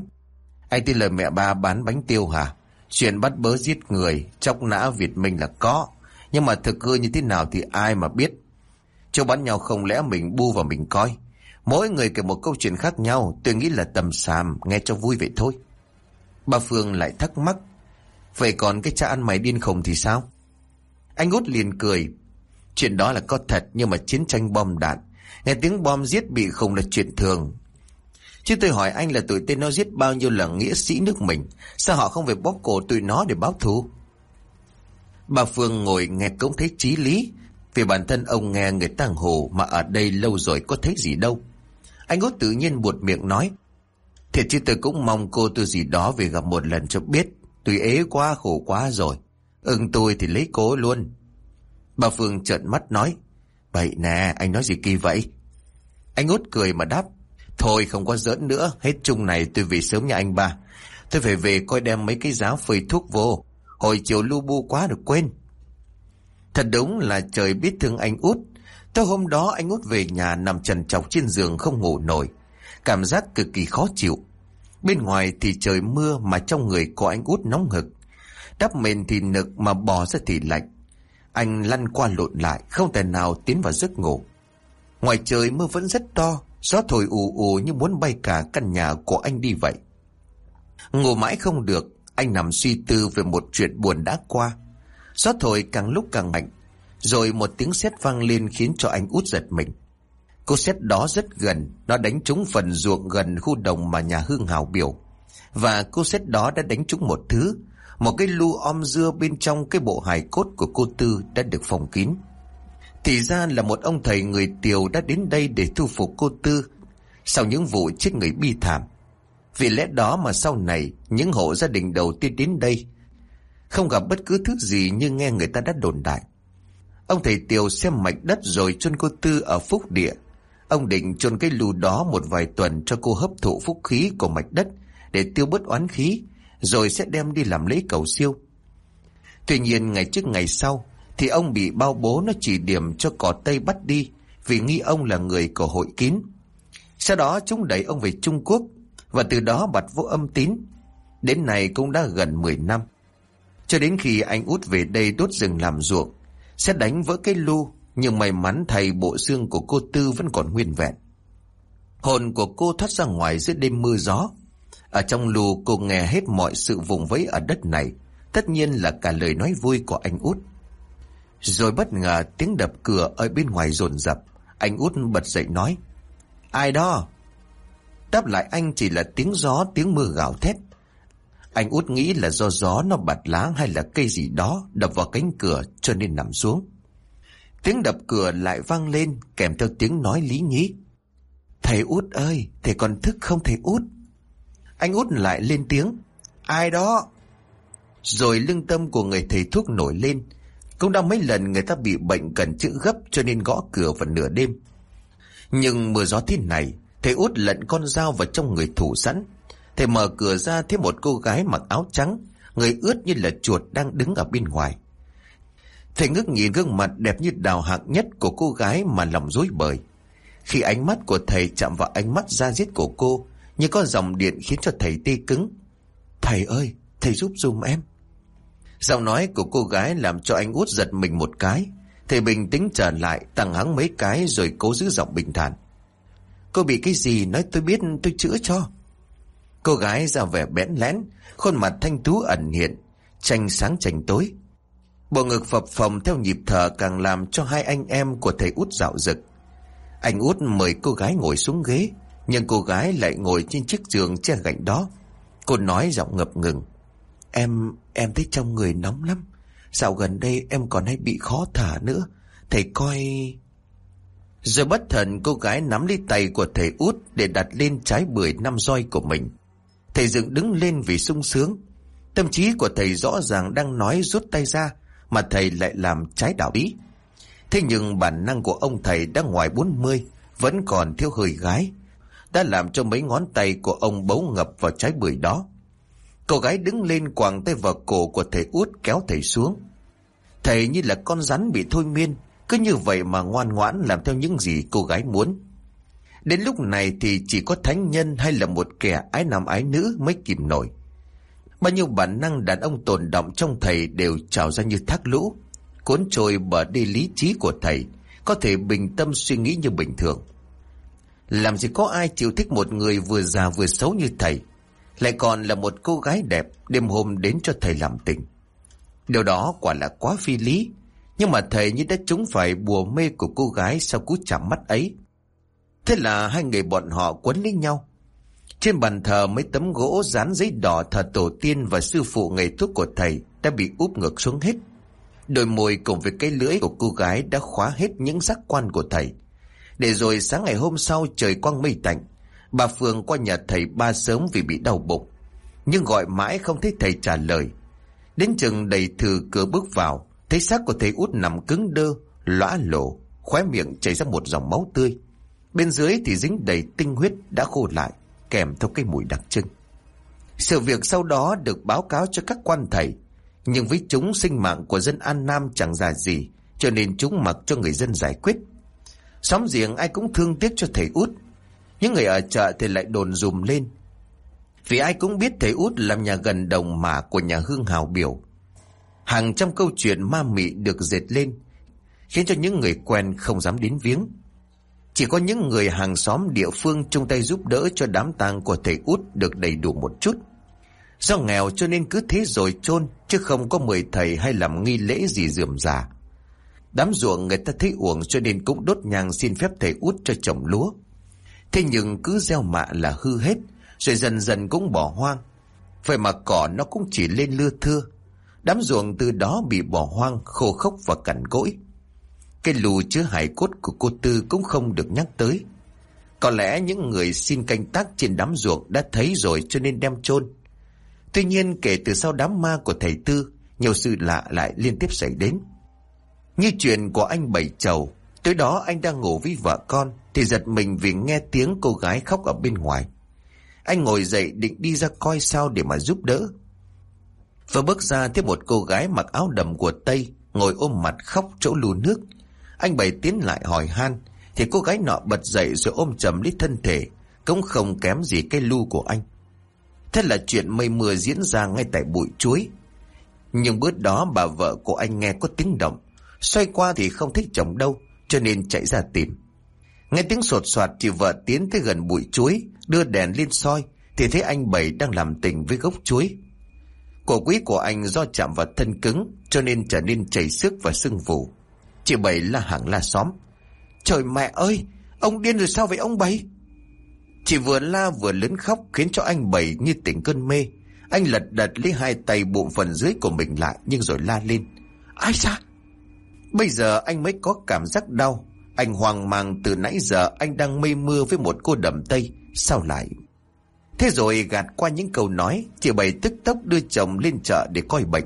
Anh tin lời mẹ ba bán bánh tiêu hả? Chuyện bắt bớ giết người, chóc nã Việt Minh là có. Nhưng mà thực hư như thế nào thì ai mà biết. Châu bắn nhau không lẽ mình bu vào mình coi. Mỗi người kể một câu chuyện khác nhau, tôi nghĩ là tầm xàm, nghe cho vui vậy thôi. Bà Phương lại thắc mắc. Vậy còn cái cha ăn mày điên khùng thì sao? Anh út liền cười. Chuyện đó là có thật nhưng mà chiến tranh bom đạn. Nghe tiếng bom giết bị khùng là chuyện thường. Chứ tôi hỏi anh là tụi tên nó giết bao nhiêu là nghĩa sĩ nước mình. Sao họ không phải bóp cổ tụi nó để báo thù? Bà Phương ngồi nghe cũng thấy trí lý. Vì bản thân ông nghe người ta hồ mà ở đây lâu rồi có thấy gì đâu. Anh út tự nhiên buột miệng nói. Thiệt chứ tôi cũng mong cô tôi gì đó về gặp một lần cho biết. Tôi ế quá khổ quá rồi. Ưng tôi thì lấy cố luôn. Bà Phương trợn mắt nói. Vậy nè, anh nói gì kỳ vậy? Anh út cười mà đáp. Thôi không có giỡn nữa, hết chung này tôi về sớm nhà anh ba. Tôi phải về coi đem mấy cái giáo phơi thuốc vô. Hồi chiều lu bu quá được quên. Thật đúng là trời biết thương anh út. Tới hôm đó anh út về nhà nằm trần trọc trên giường không ngủ nổi. Cảm giác cực kỳ khó chịu. Bên ngoài thì trời mưa mà trong người của anh út nóng hực. Đắp mền thì nực mà bò ra thì lạnh. Anh lăn qua lộn lại, không thể nào tiến vào giấc ngủ. Ngoài trời mưa vẫn rất to, gió thổi ù ù như muốn bay cả căn nhà của anh đi vậy. Ngủ mãi không được, anh nằm suy tư về một chuyện buồn đã qua. Gió thổi càng lúc càng mạnh, rồi một tiếng sét vang lên khiến cho anh út giật mình. Cô sét đó rất gần, nó đánh trúng phần ruộng gần khu đồng mà nhà Hương Hào biểu. Và cô sét đó đã đánh trúng một thứ, một cái lu om dưa bên trong cái bộ hài cốt của cô Tư đã được phòng kín. Thì ra là một ông thầy người Tiều đã đến đây để thu phục cô Tư sau những vụ chết người bi thảm. Vì lẽ đó mà sau này những hộ gia đình đầu tiên đến đây không gặp bất cứ thứ gì như nghe người ta đã đồn đại. Ông thầy Tiều xem mạch đất rồi chôn cô Tư ở phúc địa. Ông định chôn cái lù đó một vài tuần cho cô hấp thụ phúc khí của mạch đất để tiêu bớt oán khí, rồi sẽ đem đi làm lễ cầu siêu. Tuy nhiên ngày trước ngày sau thì ông bị bao bố nó chỉ điểm cho cỏ Tây bắt đi vì nghi ông là người của hội kín. Sau đó chúng đẩy ông về Trung Quốc và từ đó bật vô âm tín. Đến nay cũng đã gần 10 năm. Cho đến khi anh út về đây đốt rừng làm ruộng, sẽ đánh vỡ cái lu, nhưng may mắn thầy bộ xương của cô Tư vẫn còn nguyên vẹn. Hồn của cô thoát ra ngoài giữa đêm mưa gió. Ở trong lù cô nghe hết mọi sự vùng vẫy ở đất này, tất nhiên là cả lời nói vui của anh út. Rồi bất ngờ tiếng đập cửa ở bên ngoài rồn rập, anh út bật dậy nói, Ai đó? Đáp lại anh chỉ là tiếng gió, tiếng mưa gào thét. Anh út nghĩ là do gió nó bật lá hay là cây gì đó đập vào cánh cửa cho nên nằm xuống. Tiếng đập cửa lại vang lên kèm theo tiếng nói lý nhí. Thầy út ơi, thầy còn thức không thầy út? Anh út lại lên tiếng. Ai đó? Rồi lương tâm của người thầy thuốc nổi lên. Cũng đã mấy lần người ta bị bệnh cần chữ gấp cho nên gõ cửa vào nửa đêm. Nhưng mưa gió thế này, thầy út lận con dao vào trong người thủ sẵn. Thầy mở cửa ra thấy một cô gái mặc áo trắng, người ướt như là chuột đang đứng ở bên ngoài. Thầy ngước nhìn gương mặt đẹp như đào hạng nhất của cô gái mà lòng rối bời. Khi ánh mắt của thầy chạm vào ánh mắt da diết của cô, như có dòng điện khiến cho thầy tê cứng. Thầy ơi, thầy giúp dùm em. Giọng nói của cô gái làm cho anh út giật mình một cái. Thầy bình tĩnh trở lại, tặng hắn mấy cái rồi cố giữ giọng bình thản. Cô bị cái gì nói tôi biết tôi chữa cho. Cô gái ra vẻ bẽn lẽn khuôn mặt thanh tú ẩn hiện, tranh sáng tranh tối. Bộ ngực phập phồng theo nhịp thở càng làm cho hai anh em của thầy út dạo rực. Anh út mời cô gái ngồi xuống ghế, nhưng cô gái lại ngồi trên chiếc giường che gạnh đó. Cô nói giọng ngập ngừng. Em, em thấy trong người nóng lắm. Dạo gần đây em còn hay bị khó thở nữa. Thầy coi... Rồi bất thần cô gái nắm lấy tay của thầy út để đặt lên trái bưởi năm roi của mình. Thầy dựng đứng lên vì sung sướng. Tâm trí của thầy rõ ràng đang nói rút tay ra, mà thầy lại làm trái đạo ý. Thế nhưng bản năng của ông thầy đã ngoài 40, vẫn còn thiếu hơi gái, đã làm cho mấy ngón tay của ông bấu ngập vào trái bưởi đó. Cô gái đứng lên quàng tay vào cổ của thầy út kéo thầy xuống. Thầy như là con rắn bị thôi miên, Cứ như vậy mà ngoan ngoãn làm theo những gì cô gái muốn. Đến lúc này thì chỉ có thánh nhân hay là một kẻ ái nam ái nữ mới kìm nổi. Bao nhiêu bản năng đàn ông tồn động trong thầy đều trào ra như thác lũ, cuốn trôi bờ đi lý trí của thầy, có thể bình tâm suy nghĩ như bình thường. Làm gì có ai chịu thích một người vừa già vừa xấu như thầy, lại còn là một cô gái đẹp đêm hôm đến cho thầy làm tình. Điều đó quả là quá phi lý, nhưng mà thầy như đã trúng phải bùa mê của cô gái sau cú chạm mắt ấy. Thế là hai người bọn họ quấn lấy nhau. Trên bàn thờ mấy tấm gỗ dán giấy đỏ thờ tổ tiên và sư phụ nghề thuốc của thầy đã bị úp ngược xuống hết. Đôi môi cùng với cái lưỡi của cô gái đã khóa hết những giác quan của thầy. Để rồi sáng ngày hôm sau trời quang mây tạnh, bà Phương qua nhà thầy ba sớm vì bị đau bụng. Nhưng gọi mãi không thấy thầy trả lời. Đến chừng đầy thử cửa bước vào, thấy xác của thầy út nằm cứng đơ, lõa lổ, khóe miệng chảy ra một dòng máu tươi. Bên dưới thì dính đầy tinh huyết đã khô lại, kèm theo cái mùi đặc trưng. Sự việc sau đó được báo cáo cho các quan thầy, nhưng với chúng sinh mạng của dân An Nam chẳng già gì, cho nên chúng mặc cho người dân giải quyết. Xóm giềng ai cũng thương tiếc cho thầy út. Những người ở chợ thì lại đồn dùm lên. Vì ai cũng biết thầy út làm nhà gần đồng mả của nhà hương hào biểu. Hàng trăm câu chuyện ma mị được dệt lên, khiến cho những người quen không dám đến viếng. Chỉ có những người hàng xóm địa phương chung tay giúp đỡ cho đám tang của thầy út được đầy đủ một chút. Do nghèo cho nên cứ thế rồi chôn chứ không có mời thầy hay làm nghi lễ gì dườm già. Đám ruộng người ta thấy uổng cho nên cũng đốt nhang xin phép thầy út cho trồng lúa. Thế nhưng cứ gieo mạ là hư hết, rồi dần dần cũng bỏ hoang. Vậy mà cỏ nó cũng chỉ lên lưa thưa. Đám ruộng từ đó bị bỏ hoang, khô khốc và cằn cỗi. Cái lù chứa hải cốt của cô Tư cũng không được nhắc tới. Có lẽ những người xin canh tác trên đám ruộng đã thấy rồi cho nên đem chôn. Tuy nhiên kể từ sau đám ma của thầy Tư, nhiều sự lạ lại liên tiếp xảy đến. Như chuyện của anh Bảy Chầu, tới đó anh đang ngủ với vợ con, thì giật mình vì nghe tiếng cô gái khóc ở bên ngoài. Anh ngồi dậy định đi ra coi sao để mà giúp đỡ. Vừa bước ra thấy một cô gái mặc áo đầm của Tây, ngồi ôm mặt khóc chỗ lù nước. Anh Bảy tiến lại hỏi han, thì cô gái nọ bật dậy rồi ôm chầm lấy thân thể, cũng không kém gì cái lu của anh. Thế là chuyện mây mưa diễn ra ngay tại bụi chuối. Nhưng bữa đó bà vợ của anh nghe có tiếng động, xoay qua thì không thấy chồng đâu, cho nên chạy ra tìm. Nghe tiếng sột soạt chị vợ tiến tới gần bụi chuối, đưa đèn lên soi, thì thấy anh Bảy đang làm tình với gốc chuối. Cổ quý của anh do chạm vào thân cứng, cho nên trở nên chảy sức và sưng vù. Chị Bảy là hàng la xóm. Trời mẹ ơi, ông điên rồi sao vậy ông Bảy? Chị vừa la vừa lớn khóc khiến cho anh Bảy như tỉnh cơn mê. Anh lật đật lấy hai tay bụng phần dưới của mình lại nhưng rồi la lên. Ai xa? Bây giờ anh mới có cảm giác đau. Anh hoang mang từ nãy giờ anh đang mây mưa với một cô đầm tây. Sao lại? Thế rồi gạt qua những câu nói, chị Bảy tức tốc đưa chồng lên chợ để coi bệnh.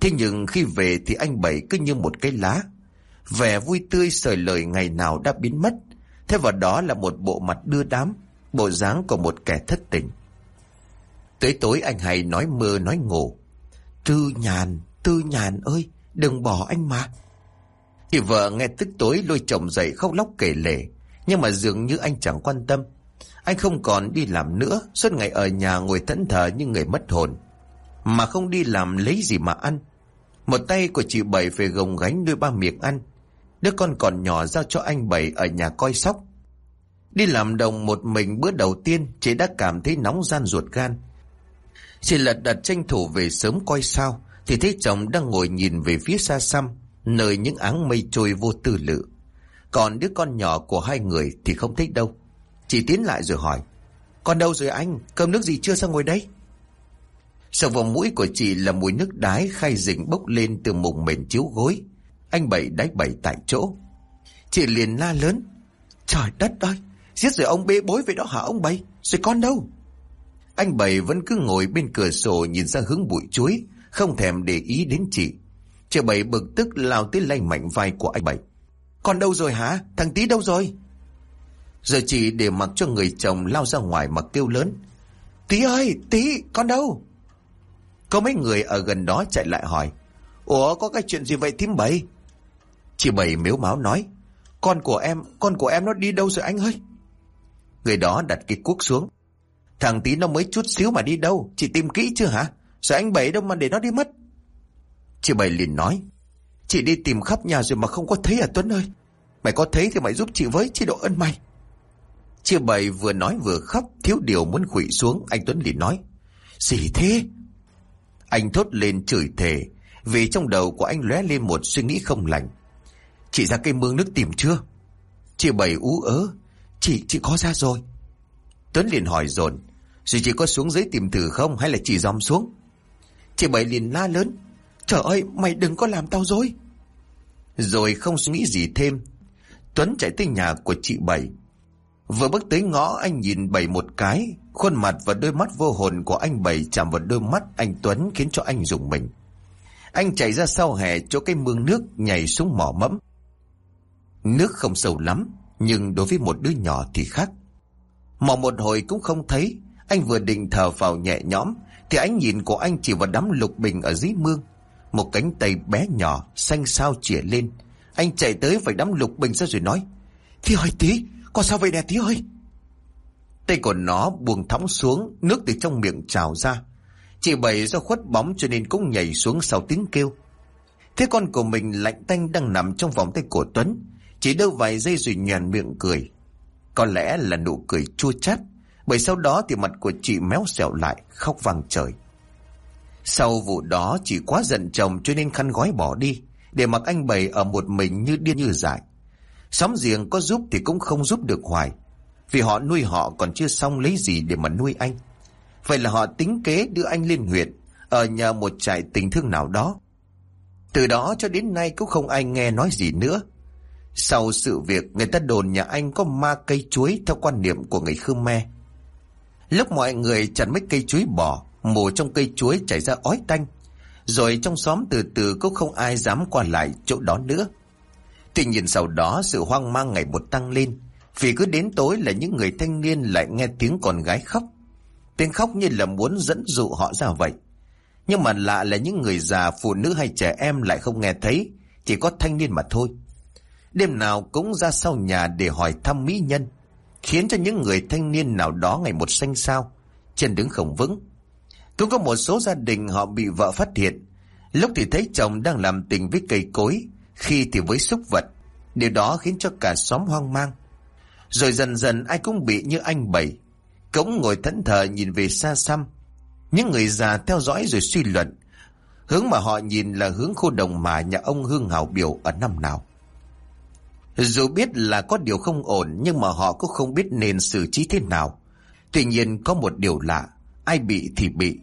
Thế nhưng khi về thì anh Bảy cứ như một cái lá. Vẻ vui tươi sời lời ngày nào đã biến mất. Thế vào đó là một bộ mặt đưa đám, bộ dáng của một kẻ thất tình. Tới tối anh hay nói mơ nói ngủ. Tư nhàn, tư nhàn ơi, đừng bỏ anh mà. Thì vợ nghe tức tối lôi chồng dậy khóc lóc kể lể, nhưng mà dường như anh chẳng quan tâm. Anh không còn đi làm nữa, suốt ngày ở nhà ngồi thẫn thờ như người mất hồn. Mà không đi làm lấy gì mà ăn. Một tay của chị Bảy phải gồng gánh nuôi ba miệng ăn. Đứa con còn nhỏ giao cho anh Bảy ở nhà coi sóc. Đi làm đồng một mình bữa đầu tiên, chị đã cảm thấy nóng gian ruột gan. Chị lật đật tranh thủ về sớm coi sao, thì thấy chồng đang ngồi nhìn về phía xa xăm, nơi những áng mây trôi vô tư lự. Còn đứa con nhỏ của hai người thì không thích đâu. chỉ tiến lại rồi hỏi, Con đâu rồi anh, cơm nước gì chưa sang ngồi đây? Sau vòng mũi của chị là mùi nước đái khai rình bốc lên từ mùng mền chiếu gối. Anh Bảy đáy bảy tại chỗ. Chị liền la lớn, Trời đất ơi, giết rồi ông bê bối vậy đó hả ông Bảy, rồi con đâu? Anh Bảy vẫn cứ ngồi bên cửa sổ nhìn ra hướng bụi chuối, không thèm để ý đến chị. Chị Bảy bực tức lao tới lay mạnh vai của anh Bảy. còn đâu rồi hả? Thằng Tí đâu rồi? Giờ chị để mặc cho người chồng lao ra ngoài mà kêu lớn. Tí ơi, Tí, con đâu? Có mấy người ở gần đó chạy lại hỏi. Ủa, có cái chuyện gì vậy thím Bảy? Chị Bảy miếu máu nói. Con của em, con của em nó đi đâu rồi anh ơi? Người đó đặt cái cuốc xuống. Thằng tí nó mới chút xíu mà đi đâu, chị tìm kỹ chưa hả? sợ anh Bảy đâu mà để nó đi mất? Chị Bảy liền nói. Chị đi tìm khắp nhà rồi mà không có thấy à Tuấn ơi. Mày có thấy thì mày giúp chị với, chị độ ơn mày. Chị Bảy vừa nói vừa khóc, thiếu điều muốn quỵ xuống, anh Tuấn liền nói. Gì thế? Anh thốt lên chửi thề, vì trong đầu của anh lóe lên một suy nghĩ không lành. Chị ra cây mương nước tìm chưa? Chị Bảy ú ớ. Chị, chị có ra rồi. Tuấn liền hỏi dồn Rồi chị có xuống dưới tìm thử không hay là chỉ dòm xuống? Chị Bảy liền la lớn. Trời ơi, mày đừng có làm tao dối. Rồi không suy nghĩ gì thêm. Tuấn chạy tới nhà của chị Bảy. Vừa bước tới ngõ anh nhìn Bảy một cái. Khuôn mặt và đôi mắt vô hồn của anh Bảy chạm vào đôi mắt anh Tuấn khiến cho anh rùng mình. Anh chạy ra sau hè chỗ cái mương nước nhảy xuống mỏ mẫm. Nước không sâu lắm, nhưng đối với một đứa nhỏ thì khác. Mò một hồi cũng không thấy, anh vừa định thở vào nhẹ nhõm, thì ánh nhìn của anh chỉ vào đám lục bình ở dưới mương. Một cánh tay bé nhỏ, xanh sao chỉa lên. Anh chạy tới phải đám lục bình ra rồi nói, Thì ơi tí, con sao vậy nè tí ơi? Tay của nó buông thõng xuống, nước từ trong miệng trào ra. Chị Bảy do khuất bóng cho nên cũng nhảy xuống sau tiếng kêu. Thế con của mình lạnh tanh đang nằm trong vòng tay của Tuấn. Chỉ đâu vài giây rồi nhàn miệng cười. Có lẽ là nụ cười chua chát. Bởi sau đó thì mặt của chị méo xẹo lại, khóc vàng trời. Sau vụ đó chỉ quá giận chồng cho nên khăn gói bỏ đi. Để mặc anh bày ở một mình như điên như dại. Xóm giềng có giúp thì cũng không giúp được hoài. Vì họ nuôi họ còn chưa xong lấy gì để mà nuôi anh. Vậy là họ tính kế đưa anh lên huyện, ở nhờ một trại tình thương nào đó. Từ đó cho đến nay cũng không ai nghe nói gì nữa. Sau sự việc người ta đồn nhà anh có ma cây chuối theo quan niệm của người Khmer. Lúc mọi người chặt mấy cây chuối bỏ, mù trong cây chuối chảy ra ói tanh. Rồi trong xóm từ từ cũng không ai dám qua lại chỗ đó nữa. Tuy nhiên sau đó sự hoang mang ngày một tăng lên. Vì cứ đến tối là những người thanh niên lại nghe tiếng con gái khóc. Tiếng khóc như là muốn dẫn dụ họ ra vậy. Nhưng mà lạ là những người già, phụ nữ hay trẻ em lại không nghe thấy, chỉ có thanh niên mà thôi. Đêm nào cũng ra sau nhà để hỏi thăm mỹ nhân, khiến cho những người thanh niên nào đó ngày một xanh xao, chân đứng không vững. Cũng có một số gia đình họ bị vợ phát hiện, lúc thì thấy chồng đang làm tình với cây cối, khi thì với súc vật. Điều đó khiến cho cả xóm hoang mang. Rồi dần dần ai cũng bị như anh Bảy, Cống ngồi thẫn thờ nhìn về xa xăm. Những người già theo dõi rồi suy luận. Hướng mà họ nhìn là hướng khu đồng mà nhà ông Hương Hào biểu ở năm nào. Dù biết là có điều không ổn nhưng mà họ cũng không biết nên xử trí thế nào. Tuy nhiên có một điều lạ, ai bị thì bị.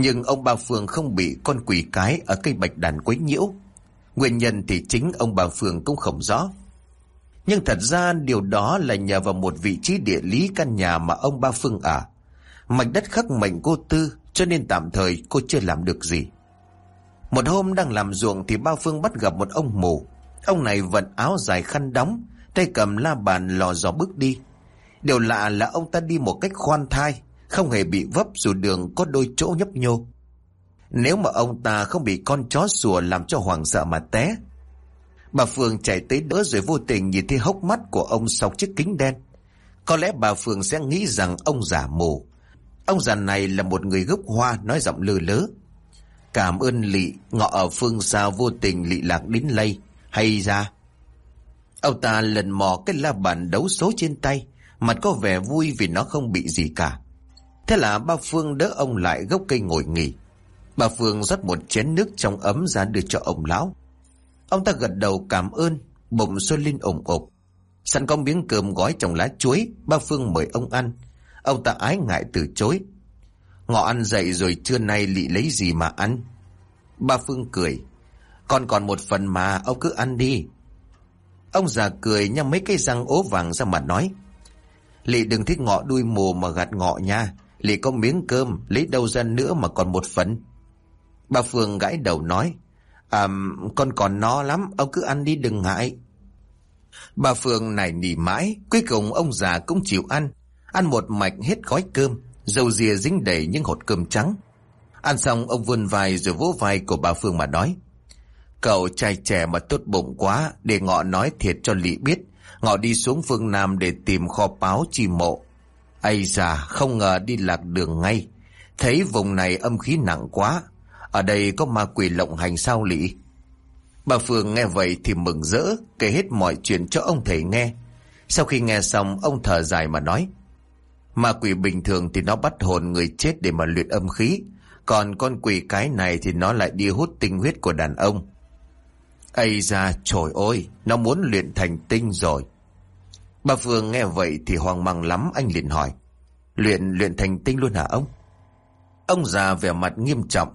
Nhưng ông bà Phương không bị con quỷ cái ở cây bạch đàn quấy nhiễu. Nguyên nhân thì chính ông bà Phương cũng không rõ. Nhưng thật ra điều đó là nhờ vào một vị trí địa lý căn nhà mà ông Ba Phương ở. mạch đất khắc mệnh cô Tư cho nên tạm thời cô chưa làm được gì. Một hôm đang làm ruộng thì Ba Phương bắt gặp một ông mù. Ông này vận áo dài khăn đóng, tay cầm la bàn lò gió bước đi. Điều lạ là ông ta đi một cách khoan thai, không hề bị vấp dù đường có đôi chỗ nhấp nhô. Nếu mà ông ta không bị con chó sủa làm cho hoàng sợ mà té, Bà Phương chạy tới đỡ rồi vô tình nhìn thấy hốc mắt của ông sau chiếc kính đen. Có lẽ bà Phương sẽ nghĩ rằng ông giả mù. Ông già này là một người gốc hoa nói giọng lơ lớ. Cảm ơn lị, ngọ ở phương xa vô tình lị lạc đến lây, hay ra. Ông ta lần mò cái la bàn đấu số trên tay, mặt có vẻ vui vì nó không bị gì cả. Thế là ba Phương đỡ ông lại gốc cây ngồi nghỉ. Bà Phương rót một chén nước trong ấm ra đưa cho ông lão. Ông ta gật đầu cảm ơn, bụng xuân lên ủng ục. Sẵn có miếng cơm gói trong lá chuối, ba Phương mời ông ăn. Ông ta ái ngại từ chối. Ngọ ăn dậy rồi trưa nay lị lấy gì mà ăn? Ba Phương cười. Còn còn một phần mà, ông cứ ăn đi. Ông già cười nhằm mấy cái răng ố vàng ra mặt nói. Lị đừng thích ngọ đuôi mù mà gạt ngọ nha lì có miếng cơm, lấy đâu ra nữa mà còn một phần. Bà Phương gãi đầu nói. À, con còn no lắm, ông cứ ăn đi đừng ngại. Bà Phương này nỉ mãi, cuối cùng ông già cũng chịu ăn. Ăn một mạch hết gói cơm, dầu dìa dính đầy những hột cơm trắng. Ăn xong ông vươn vai rồi vỗ vai của bà Phương mà nói. Cậu trai trẻ mà tốt bụng quá, để ngọ nói thiệt cho Lị biết. Ngọ đi xuống phương Nam để tìm kho báo chi mộ. Ây già, không ngờ đi lạc đường ngay. Thấy vùng này âm khí nặng quá. Ở đây có ma quỷ lộng hành sao Lị? Bà Phương nghe vậy thì mừng rỡ, kể hết mọi chuyện cho ông thầy nghe. Sau khi nghe xong, ông thở dài mà nói. Ma quỷ bình thường thì nó bắt hồn người chết để mà luyện âm khí. Còn con quỷ cái này thì nó lại đi hút tinh huyết của đàn ông. Ây ra, trời ơi, nó muốn luyện thành tinh rồi. Bà Phương nghe vậy thì hoang mang lắm, anh liền hỏi. Luyện, luyện thành tinh luôn hả ông? Ông già vẻ mặt nghiêm trọng.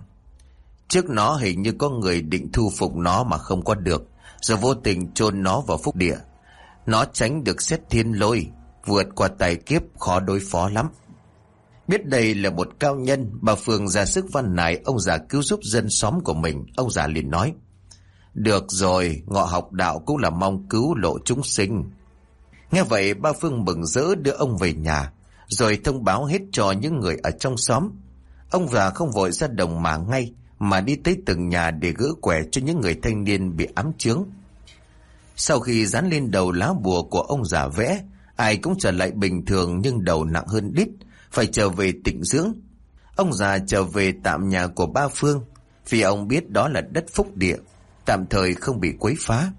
Trước nó hình như có người định thu phục nó mà không có được, rồi vô tình chôn nó vào phúc địa. Nó tránh được xét thiên lôi, vượt qua tài kiếp khó đối phó lắm. Biết đây là một cao nhân, bà Phương ra sức văn nài ông già cứu giúp dân xóm của mình, ông già liền nói. Được rồi, ngọ học đạo cũng là mong cứu lộ chúng sinh. Nghe vậy ba Phương mừng rỡ đưa ông về nhà, rồi thông báo hết cho những người ở trong xóm. Ông già không vội ra đồng mà ngay, mà đi tới từng nhà để gỡ quẻ cho những người thanh niên bị ám chướng. Sau khi dán lên đầu lá bùa của ông già vẽ, ai cũng trở lại bình thường nhưng đầu nặng hơn đít, phải trở về tịnh dưỡng. Ông già trở về tạm nhà của ba Phương, vì ông biết đó là đất phúc địa, tạm thời không bị quấy phá.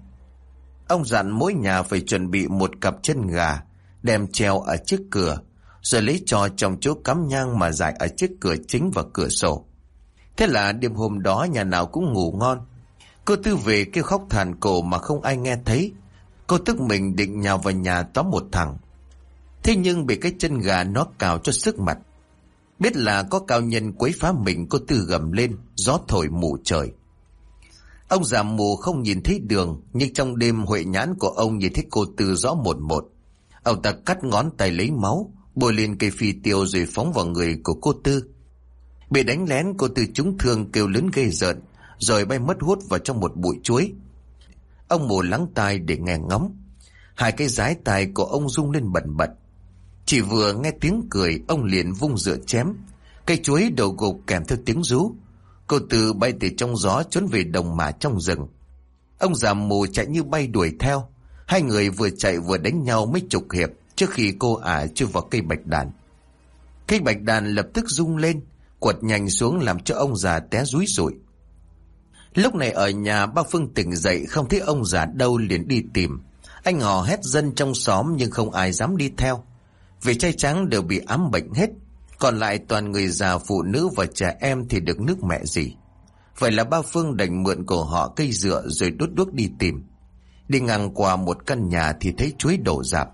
Ông dặn mỗi nhà phải chuẩn bị một cặp chân gà, đem treo ở trước cửa, rồi lấy trò trong chỗ cắm nhang mà dài ở trước cửa chính và cửa sổ. Thế là đêm hôm đó nhà nào cũng ngủ ngon. Cô Tư về kêu khóc thàn cổ mà không ai nghe thấy. Cô tức mình định nhào vào nhà tóm một thằng. Thế nhưng bị cái chân gà nó cào cho sức mặt. Biết là có cao nhân quấy phá mình cô Tư gầm lên, gió thổi mù trời. Ông già mù không nhìn thấy đường, nhưng trong đêm huệ nhãn của ông nhìn thấy cô Tư rõ một một. Ông ta cắt ngón tay lấy máu, bôi lên cây phi tiêu rồi phóng vào người của cô Tư. Bị đánh lén cô Tư trúng thương kêu lớn gây rợn, rồi bay mất hút vào trong một bụi chuối. Ông mù lắng tai để nghe ngóng. Hai cái rái tai của ông rung lên bẩn bật. Chỉ vừa nghe tiếng cười, ông liền vung dựa chém. Cây chuối đầu gục kèm theo tiếng rú. Cô từ bay từ trong gió trốn về đồng mà trong rừng. Ông già mù chạy như bay đuổi theo. Hai người vừa chạy vừa đánh nhau mấy chục hiệp trước khi cô ả chui vào cây bạch đàn. Cây bạch đàn lập tức rung lên, quật nhanh xuống làm cho ông già té rúi rụi. Lúc này ở nhà ba Phương tỉnh dậy không thấy ông già đâu liền đi tìm. Anh hò hét dân trong xóm nhưng không ai dám đi theo. Vì trai trắng đều bị ám bệnh hết. Còn lại toàn người già, phụ nữ và trẻ em thì được nước mẹ gì. Vậy là ba Phương đành mượn của họ cây dựa rồi đốt đuốc đi tìm. Đi ngang qua một căn nhà thì thấy chuối đổ dạp.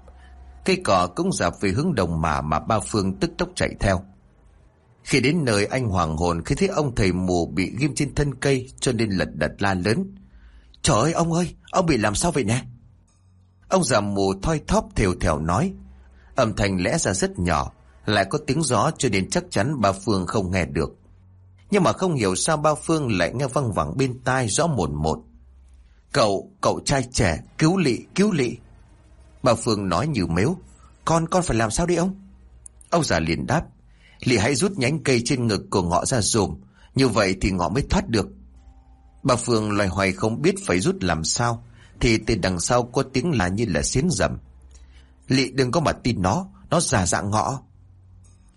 Cây cỏ cũng dạp về hướng đồng mà mà ba Phương tức tốc chạy theo. Khi đến nơi anh hoàng hồn khi thấy ông thầy mù bị ghim trên thân cây cho nên lật đật la lớn. Trời ơi ông ơi, ông bị làm sao vậy nè? Ông già mù thoi thóp thều thèo nói. Âm thanh lẽ ra rất nhỏ, lại có tiếng gió cho đến chắc chắn ba Phương không nghe được. Nhưng mà không hiểu sao ba Phương lại nghe văng vẳng bên tai rõ một một. Cậu, cậu trai trẻ, cứu lị, cứu lị. Bà Phương nói như mếu. Con, con phải làm sao đi ông? Ông già liền đáp. Lị hãy rút nhánh cây trên ngực của ngọ ra dùm. Như vậy thì ngọ mới thoát được. Bà Phương loài hoài không biết phải rút làm sao. Thì từ đằng sau có tiếng là như là xiến rầm. Lị đừng có mà tin nó. Nó giả dạng ngọ.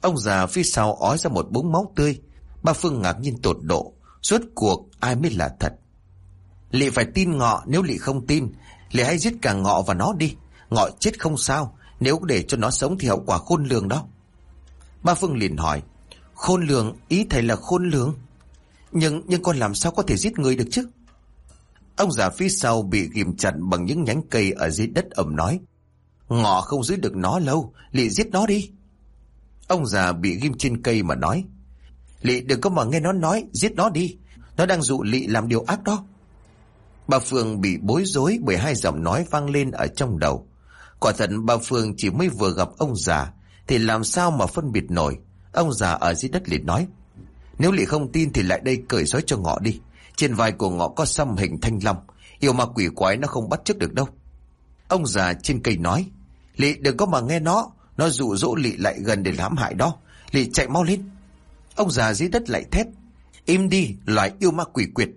Ông già phía sau ói ra một búng máu tươi. Bà Phương ngạc nhiên tột độ. suốt cuộc ai mới là thật. Lị phải tin ngọ nếu Lị không tin. Lị hãy giết cả ngọ và nó đi. Ngọ chết không sao. Nếu để cho nó sống thì hậu quả khôn lường đó. Ba Phương liền hỏi. Khôn lường, ý thầy là khôn lường. Nhưng nhưng con làm sao có thể giết người được chứ? Ông già phía sau bị ghim chặt bằng những nhánh cây ở dưới đất ẩm nói. Ngọ không giữ được nó lâu, lị giết nó đi. Ông già bị ghim trên cây mà nói. Lị đừng có mà nghe nó nói, giết nó đi. Nó đang dụ lị làm điều ác đó. Bà Phương bị bối rối bởi hai giọng nói vang lên ở trong đầu. Quả thật bà Phương chỉ mới vừa gặp ông già thì làm sao mà phân biệt nổi. Ông già ở dưới đất liền nói. Nếu lị không tin thì lại đây cởi sói cho ngọ đi. Trên vai của ngọ có xăm hình thanh long. Yêu ma quỷ quái nó không bắt chước được đâu. Ông già trên cây nói. Lị đừng có mà nghe nó. Nó dụ dỗ lị lại gần để hãm hại đó. Lị chạy mau lên. Ông già dưới đất lại thét. Im đi, loài yêu ma quỷ quyệt.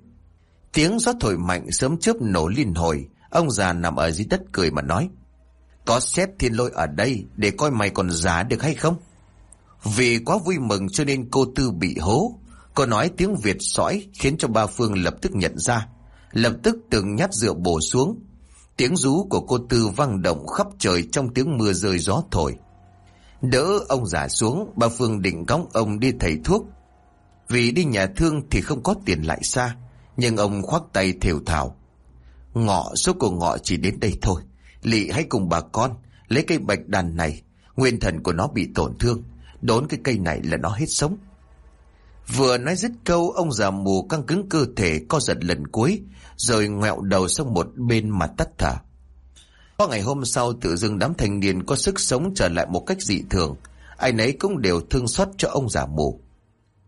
Tiếng gió thổi mạnh sớm chớp nổ liên hồi. Ông già nằm ở dưới đất cười mà nói. Có xếp thiên lôi ở đây để coi mày còn giả được hay không? Vì quá vui mừng cho nên cô Tư bị hố. Cô nói tiếng Việt sõi khiến cho ba Phương lập tức nhận ra. Lập tức từng nhát rượu bổ xuống. Tiếng rú của cô Tư vang động khắp trời trong tiếng mưa rơi gió thổi. Đỡ ông già xuống, bà Phương định cõng ông đi thầy thuốc. Vì đi nhà thương thì không có tiền lại xa. Nhưng ông khoác tay thều thào. Ngọ số của ngọ chỉ đến đây thôi. Lị hãy cùng bà con lấy cây bạch đàn này. Nguyên thần của nó bị tổn thương. Đốn cái cây này là nó hết sống. Vừa nói dứt câu, ông già mù căng cứng cơ thể co giật lần cuối, rồi ngẹo đầu sang một bên mà tắt thở có ngày hôm sau tự dưng đám thanh niên có sức sống trở lại một cách dị thường, ai nấy cũng đều thương xót cho ông già mù.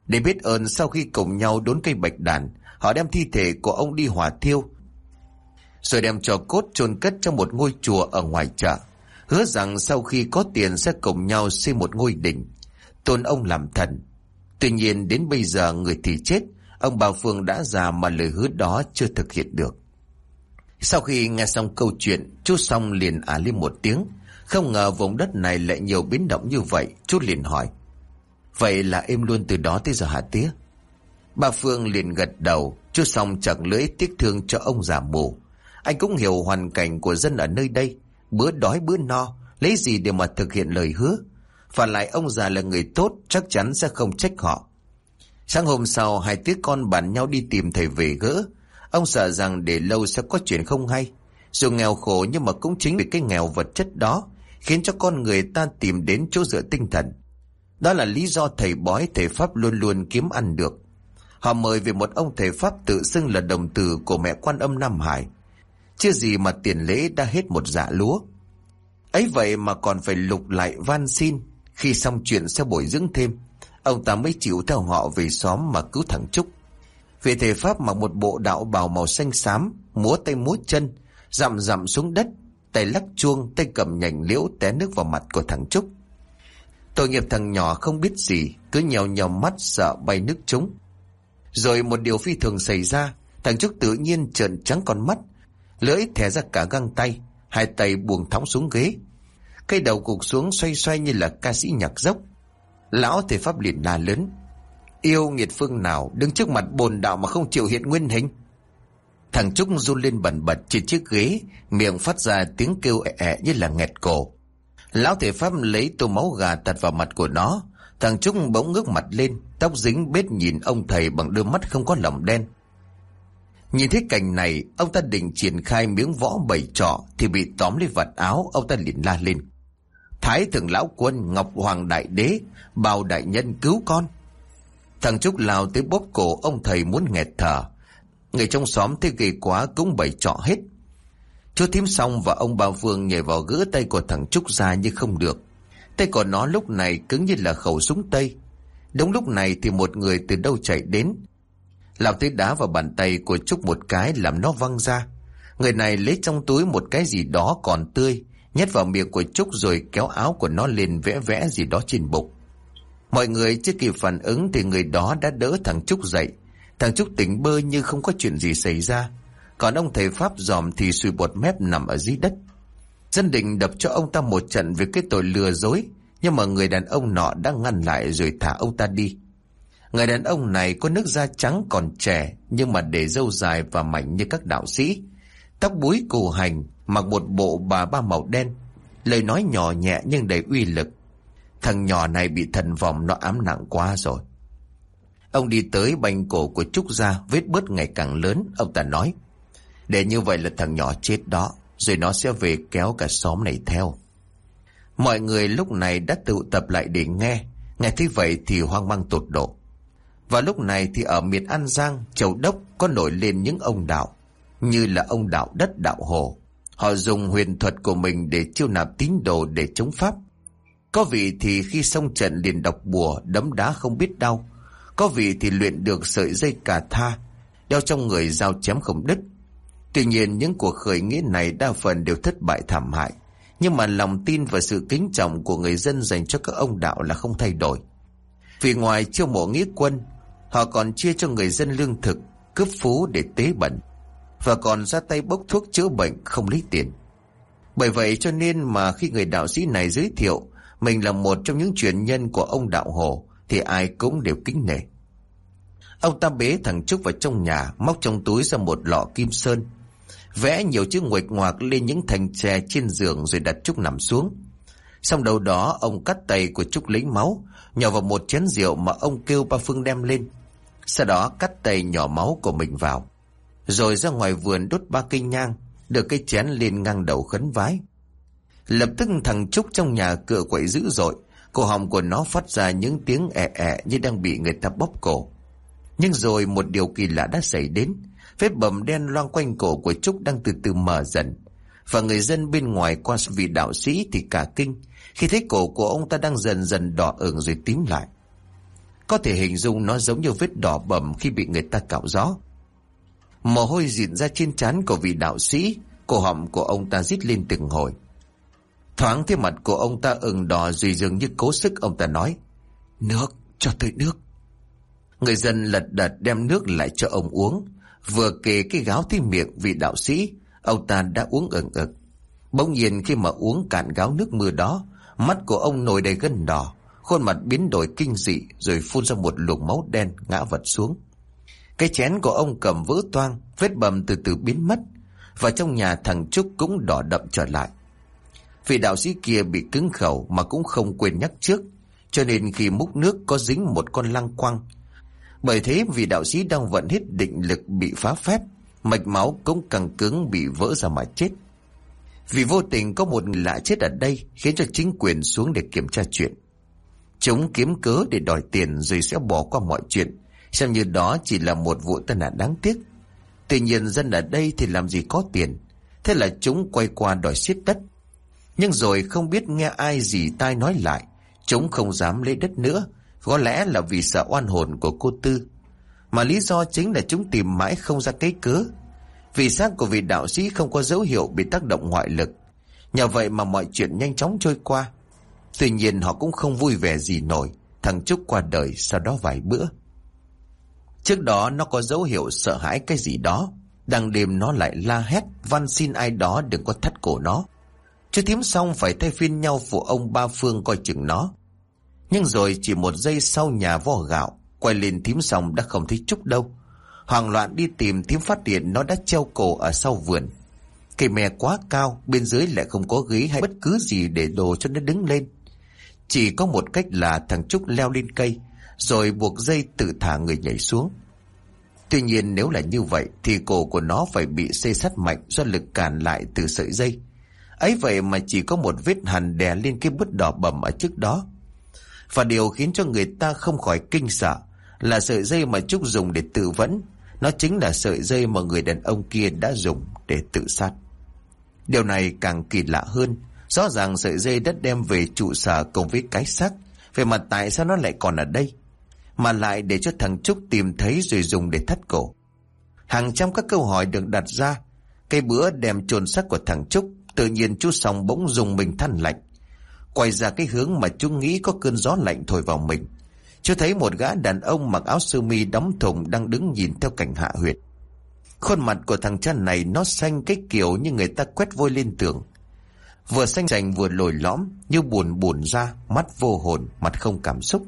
Để biết ơn sau khi cùng nhau đốn cây bạch đàn, họ đem thi thể của ông đi hỏa thiêu, rồi đem cho cốt chôn cất trong một ngôi chùa ở ngoài chợ, hứa rằng sau khi có tiền sẽ cùng nhau xây một ngôi đỉnh, tôn ông làm thần. Tuy nhiên đến bây giờ người thì chết, ông Bảo Phương đã già mà lời hứa đó chưa thực hiện được. Sau khi nghe xong câu chuyện, chú xong liền ả lên một tiếng. Không ngờ vùng đất này lại nhiều biến động như vậy, chú liền hỏi. Vậy là em luôn từ đó tới giờ hả tía? Bà Phương liền gật đầu, chú xong chẳng lưỡi tiếc thương cho ông già mù. Anh cũng hiểu hoàn cảnh của dân ở nơi đây, bữa đói bữa no, lấy gì để mà thực hiện lời hứa. Và lại ông già là người tốt, chắc chắn sẽ không trách họ. Sáng hôm sau, hai tiếc con bàn nhau đi tìm thầy về gỡ. Ông sợ rằng để lâu sẽ có chuyện không hay. Dù nghèo khổ nhưng mà cũng chính vì cái nghèo vật chất đó khiến cho con người ta tìm đến chỗ dựa tinh thần. Đó là lý do thầy bói, thầy Pháp luôn luôn kiếm ăn được. Họ mời về một ông thầy Pháp tự xưng là đồng tử của mẹ quan âm Nam Hải. Chưa gì mà tiền lễ đã hết một dạ lúa. ấy vậy mà còn phải lục lại van xin khi xong chuyện sẽ bồi dưỡng thêm. Ông ta mới chịu theo họ về xóm mà cứu thằng Trúc. Vị thầy Pháp mặc một bộ đạo bào màu xanh xám, múa tay múa chân, dặm dặm xuống đất, tay lắc chuông, tay cầm nhành liễu té nước vào mặt của thằng Trúc. Tội nghiệp thằng nhỏ không biết gì, cứ nhèo nhèo mắt sợ bay nước chúng. Rồi một điều phi thường xảy ra, thằng Trúc tự nhiên trợn trắng con mắt, lưỡi thẻ ra cả găng tay, hai tay buông thõng xuống ghế. Cây đầu cục xuống xoay xoay như là ca sĩ nhạc dốc. Lão thầy Pháp liền la lớn. Yêu nghiệt phương nào đứng trước mặt bồn đạo mà không chịu hiện nguyên hình. Thằng Trúc run lên bẩn bật trên chiếc ghế, miệng phát ra tiếng kêu ẹ ẹ như là nghẹt cổ. Lão thể Pháp lấy tô máu gà tạt vào mặt của nó. Thằng Trúc bỗng ngước mặt lên, tóc dính bết nhìn ông thầy bằng đôi mắt không có lòng đen. Nhìn thấy cảnh này, ông ta định triển khai miếng võ bảy trọ thì bị tóm lấy vật áo, ông ta liền la lên. Thái thượng lão quân, Ngọc Hoàng Đại Đế, bào đại nhân cứu con. Thằng Trúc lao tới bóp cổ ông thầy muốn nghẹt thở. Người trong xóm thấy ghê quá cũng bày trọ hết. Chú thím xong và ông bà phương nhảy vào gỡ tay của thằng Trúc ra nhưng không được. Tay của nó lúc này cứng như là khẩu súng tây. Đúng lúc này thì một người từ đâu chạy đến. Lão tới đá vào bàn tay của Trúc một cái làm nó văng ra. Người này lấy trong túi một cái gì đó còn tươi, nhét vào miệng của Trúc rồi kéo áo của nó lên vẽ vẽ gì đó trên bụng. Mọi người chưa kịp phản ứng thì người đó đã đỡ thằng Trúc dậy. Thằng Trúc tỉnh bơ như không có chuyện gì xảy ra. Còn ông thầy Pháp dòm thì sùi bột mép nằm ở dưới đất. Dân định đập cho ông ta một trận về cái tội lừa dối. Nhưng mà người đàn ông nọ đã ngăn lại rồi thả ông ta đi. Người đàn ông này có nước da trắng còn trẻ nhưng mà để dâu dài và mảnh như các đạo sĩ. Tóc búi cù hành, mặc một bộ bà ba màu đen. Lời nói nhỏ nhẹ nhưng đầy uy lực. Thằng nhỏ này bị thần vòng nó ám nặng quá rồi. Ông đi tới bành cổ của Trúc ra, vết bớt ngày càng lớn, ông ta nói. Để như vậy là thằng nhỏ chết đó, rồi nó sẽ về kéo cả xóm này theo. Mọi người lúc này đã tụ tập lại để nghe, nghe thấy vậy thì hoang mang tột độ. Và lúc này thì ở miền An Giang, Châu Đốc có nổi lên những ông đạo, như là ông đạo đất đạo hồ. Họ dùng huyền thuật của mình để chiêu nạp tín đồ để chống Pháp. Có vị thì khi xong trận liền đọc bùa, đấm đá không biết đau. Có vị thì luyện được sợi dây cà tha, đeo trong người dao chém không đứt. Tuy nhiên những cuộc khởi nghĩa này đa phần đều thất bại thảm hại. Nhưng mà lòng tin và sự kính trọng của người dân dành cho các ông đạo là không thay đổi. Vì ngoài chiêu mộ nghĩa quân, họ còn chia cho người dân lương thực, cướp phú để tế bẩn và còn ra tay bốc thuốc chữa bệnh không lấy tiền. Bởi vậy cho nên mà khi người đạo sĩ này giới thiệu mình là một trong những truyền nhân của ông Đạo Hồ thì ai cũng đều kính nể. Ông ta bế thằng Trúc vào trong nhà, móc trong túi ra một lọ kim sơn. Vẽ nhiều chữ nguệch ngoạc lên những thành tre trên giường rồi đặt Trúc nằm xuống. Xong đầu đó ông cắt tay của Trúc lấy máu, nhỏ vào một chén rượu mà ông kêu ba Phương đem lên. Sau đó cắt tay nhỏ máu của mình vào. Rồi ra ngoài vườn đốt ba cây nhang, được cây chén lên ngang đầu khấn vái. Lập tức thằng Trúc trong nhà cựa quậy dữ dội, cổ họng của nó phát ra những tiếng ẻ ẻ như đang bị người ta bóp cổ. Nhưng rồi một điều kỳ lạ đã xảy đến. Vết bầm đen loang quanh cổ của Trúc đang từ từ mở dần. Và người dân bên ngoài qua vị đạo sĩ thì cả kinh khi thấy cổ của ông ta đang dần dần đỏ ửng rồi tím lại. Có thể hình dung nó giống như vết đỏ bầm khi bị người ta cạo gió. Mồ hôi dịn ra trên trán của vị đạo sĩ, cổ họng của ông ta rít lên từng hồi. Thoáng thấy mặt của ông ta ửng đỏ rồi dường như cố sức ông ta nói. Nước, cho tôi nước. Người dân lật đật đem nước lại cho ông uống. Vừa kề cái gáo tới miệng vị đạo sĩ, ông ta đã uống ẩn ực. Bỗng nhiên khi mà uống cạn gáo nước mưa đó, mắt của ông nổi đầy gân đỏ, khuôn mặt biến đổi kinh dị rồi phun ra một luồng máu đen ngã vật xuống. Cái chén của ông cầm vỡ toang, vết bầm từ từ biến mất, và trong nhà thằng Trúc cũng đỏ đậm trở lại. Vị đạo sĩ kia bị cứng khẩu mà cũng không quên nhắc trước, cho nên khi múc nước có dính một con lăng quăng. Bởi thế vị đạo sĩ đang vận hết định lực bị phá phép, mạch máu cũng càng cứng bị vỡ ra mà chết. Vì vô tình có một người lạ chết ở đây khiến cho chính quyền xuống để kiểm tra chuyện. Chúng kiếm cớ để đòi tiền rồi sẽ bỏ qua mọi chuyện, xem như đó chỉ là một vụ tai nạn đáng tiếc. Tuy nhiên dân ở đây thì làm gì có tiền, thế là chúng quay qua đòi xiết đất. Nhưng rồi không biết nghe ai gì tai nói lại, chúng không dám lấy đất nữa, có lẽ là vì sợ oan hồn của cô Tư. Mà lý do chính là chúng tìm mãi không ra cái cớ. Vì xác của vị đạo sĩ không có dấu hiệu bị tác động ngoại lực. Nhờ vậy mà mọi chuyện nhanh chóng trôi qua. Tuy nhiên họ cũng không vui vẻ gì nổi. Thằng Trúc qua đời sau đó vài bữa. Trước đó nó có dấu hiệu sợ hãi cái gì đó. Đang đêm nó lại la hét van xin ai đó đừng có thắt cổ nó. Chưa thím xong phải thay phiên nhau phụ ông ba phương coi chừng nó. Nhưng rồi chỉ một giây sau nhà vò gạo, quay lên thím xong đã không thấy Trúc đâu. Hoàng loạn đi tìm thím phát hiện nó đã treo cổ ở sau vườn. Cây mè quá cao, bên dưới lại không có ghế hay bất cứ gì để đồ cho nó đứng lên. Chỉ có một cách là thằng Trúc leo lên cây, rồi buộc dây tự thả người nhảy xuống. Tuy nhiên nếu là như vậy thì cổ của nó phải bị xây sắt mạnh do lực cản lại từ sợi dây. Ấy vậy mà chỉ có một vết hằn đè lên cái bút đỏ bầm ở trước đó. Và điều khiến cho người ta không khỏi kinh sợ là sợi dây mà Trúc dùng để tự vẫn. Nó chính là sợi dây mà người đàn ông kia đã dùng để tự sát. Điều này càng kỳ lạ hơn. Rõ ràng sợi dây đất đem về trụ sở cùng với cái xác. Về mặt tại sao nó lại còn ở đây? Mà lại để cho thằng Trúc tìm thấy rồi dùng để thắt cổ. Hàng trăm các câu hỏi được đặt ra. Cây bữa đem trồn xác của thằng Trúc. Tự nhiên chú Song bỗng dùng mình than lạnh. Quay ra cái hướng mà chú nghĩ có cơn gió lạnh thổi vào mình. Chú thấy một gã đàn ông mặc áo sơ mi đóng thùng đang đứng nhìn theo cảnh hạ huyệt. Khuôn mặt của thằng cha này nó xanh cái kiểu như người ta quét vôi lên tường. Vừa xanh rành vừa lồi lõm, như buồn buồn ra, mắt vô hồn, mặt không cảm xúc.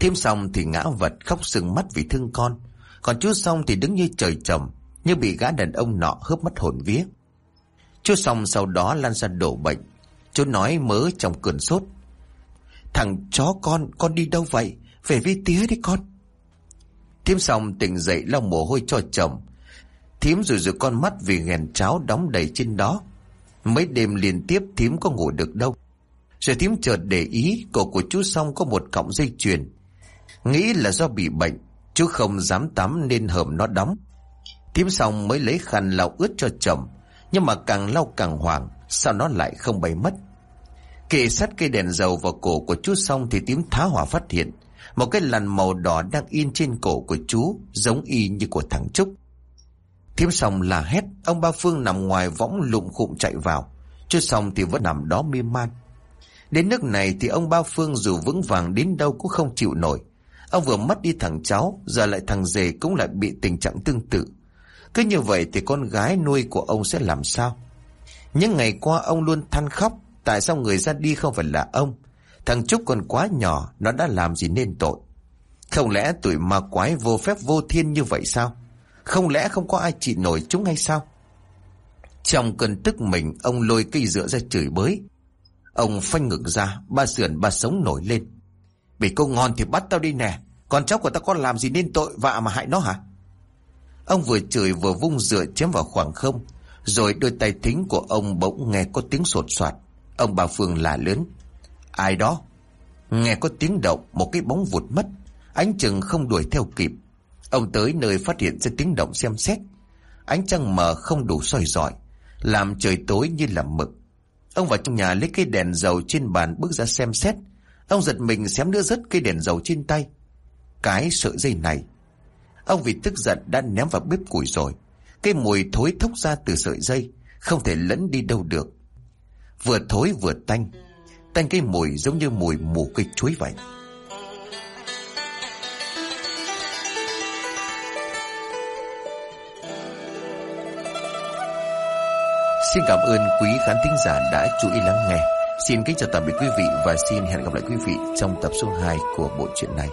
Thêm xong thì ngã vật khóc sừng mắt vì thương con. Còn chú xong thì đứng như trời trầm, như bị gã đàn ông nọ hớp mất hồn vía. Chú xong sau đó lan ra đổ bệnh. Chú nói mớ trong cơn sốt. Thằng chó con, con đi đâu vậy? Về với tía đi con. Thím xong tỉnh dậy lau mồ hôi cho chồng. Thím rồi rủi con mắt vì nghèn cháo đóng đầy trên đó. Mấy đêm liên tiếp thím có ngủ được đâu. Rồi thím chợt để ý cổ của chú xong có một cọng dây chuyền. Nghĩ là do bị bệnh, chú không dám tắm nên hởm nó đóng. Thím xong mới lấy khăn lau ướt cho chồng. Nhưng mà càng lau càng hoảng, sao nó lại không bay mất. Kề sát cây đèn dầu vào cổ của chú xong thì tím thá hỏa phát hiện. Một cái lằn màu đỏ đang in trên cổ của chú, giống y như của thằng Trúc. Thiếm xong là hét, ông Ba Phương nằm ngoài võng lụng khụm chạy vào. Chú xong thì vẫn nằm đó mê man. Đến nước này thì ông Ba Phương dù vững vàng đến đâu cũng không chịu nổi. Ông vừa mất đi thằng cháu Giờ lại thằng dề cũng lại bị tình trạng tương tự cứ như vậy thì con gái nuôi của ông sẽ làm sao? Những ngày qua ông luôn than khóc, Tại sao người ra đi không phải là ông? Thằng Trúc còn quá nhỏ, Nó đã làm gì nên tội? Không lẽ tuổi ma quái vô phép vô thiên như vậy sao? Không lẽ không có ai trị nổi chúng hay sao? Trong cơn tức mình, Ông lôi cây dựa ra chửi bới. Ông phanh ngực ra, Ba sườn ba sống nổi lên. Bị cô ngon thì bắt tao đi nè. Con cháu của tao có làm gì nên tội vạ mà hại nó hả? Ông vừa chửi vừa vung dựa chém vào khoảng không, Rồi đôi tay thính của ông bỗng nghe có tiếng sột soạt. Ông bà Phương là lớn, Ai đó? Nghe có tiếng động, Một cái bóng vụt mất. Ánh chừng không đuổi theo kịp. Ông tới nơi phát hiện ra tiếng động xem xét. Ánh trăng mờ không đủ soi rọi Làm trời tối như là mực. Ông vào trong nhà lấy cây đèn dầu trên bàn bước ra xem xét. Ông giật mình xém nữa rớt cây đèn dầu trên tay. Cái sợi dây này Ông vì tức giận đã ném vào bếp củi rồi. Cái mùi thối thốc ra từ sợi dây, Không thể lẫn đi đâu được. Vừa thối vừa tanh Tanh cái mùi giống như mùi mù cây chuối vậy. Xin cảm ơn quý khán thính giả đã chú ý lắng nghe. Xin kính chào tạm biệt quý vị và xin hẹn gặp lại quý vị trong tập số 2 của bộ truyện này.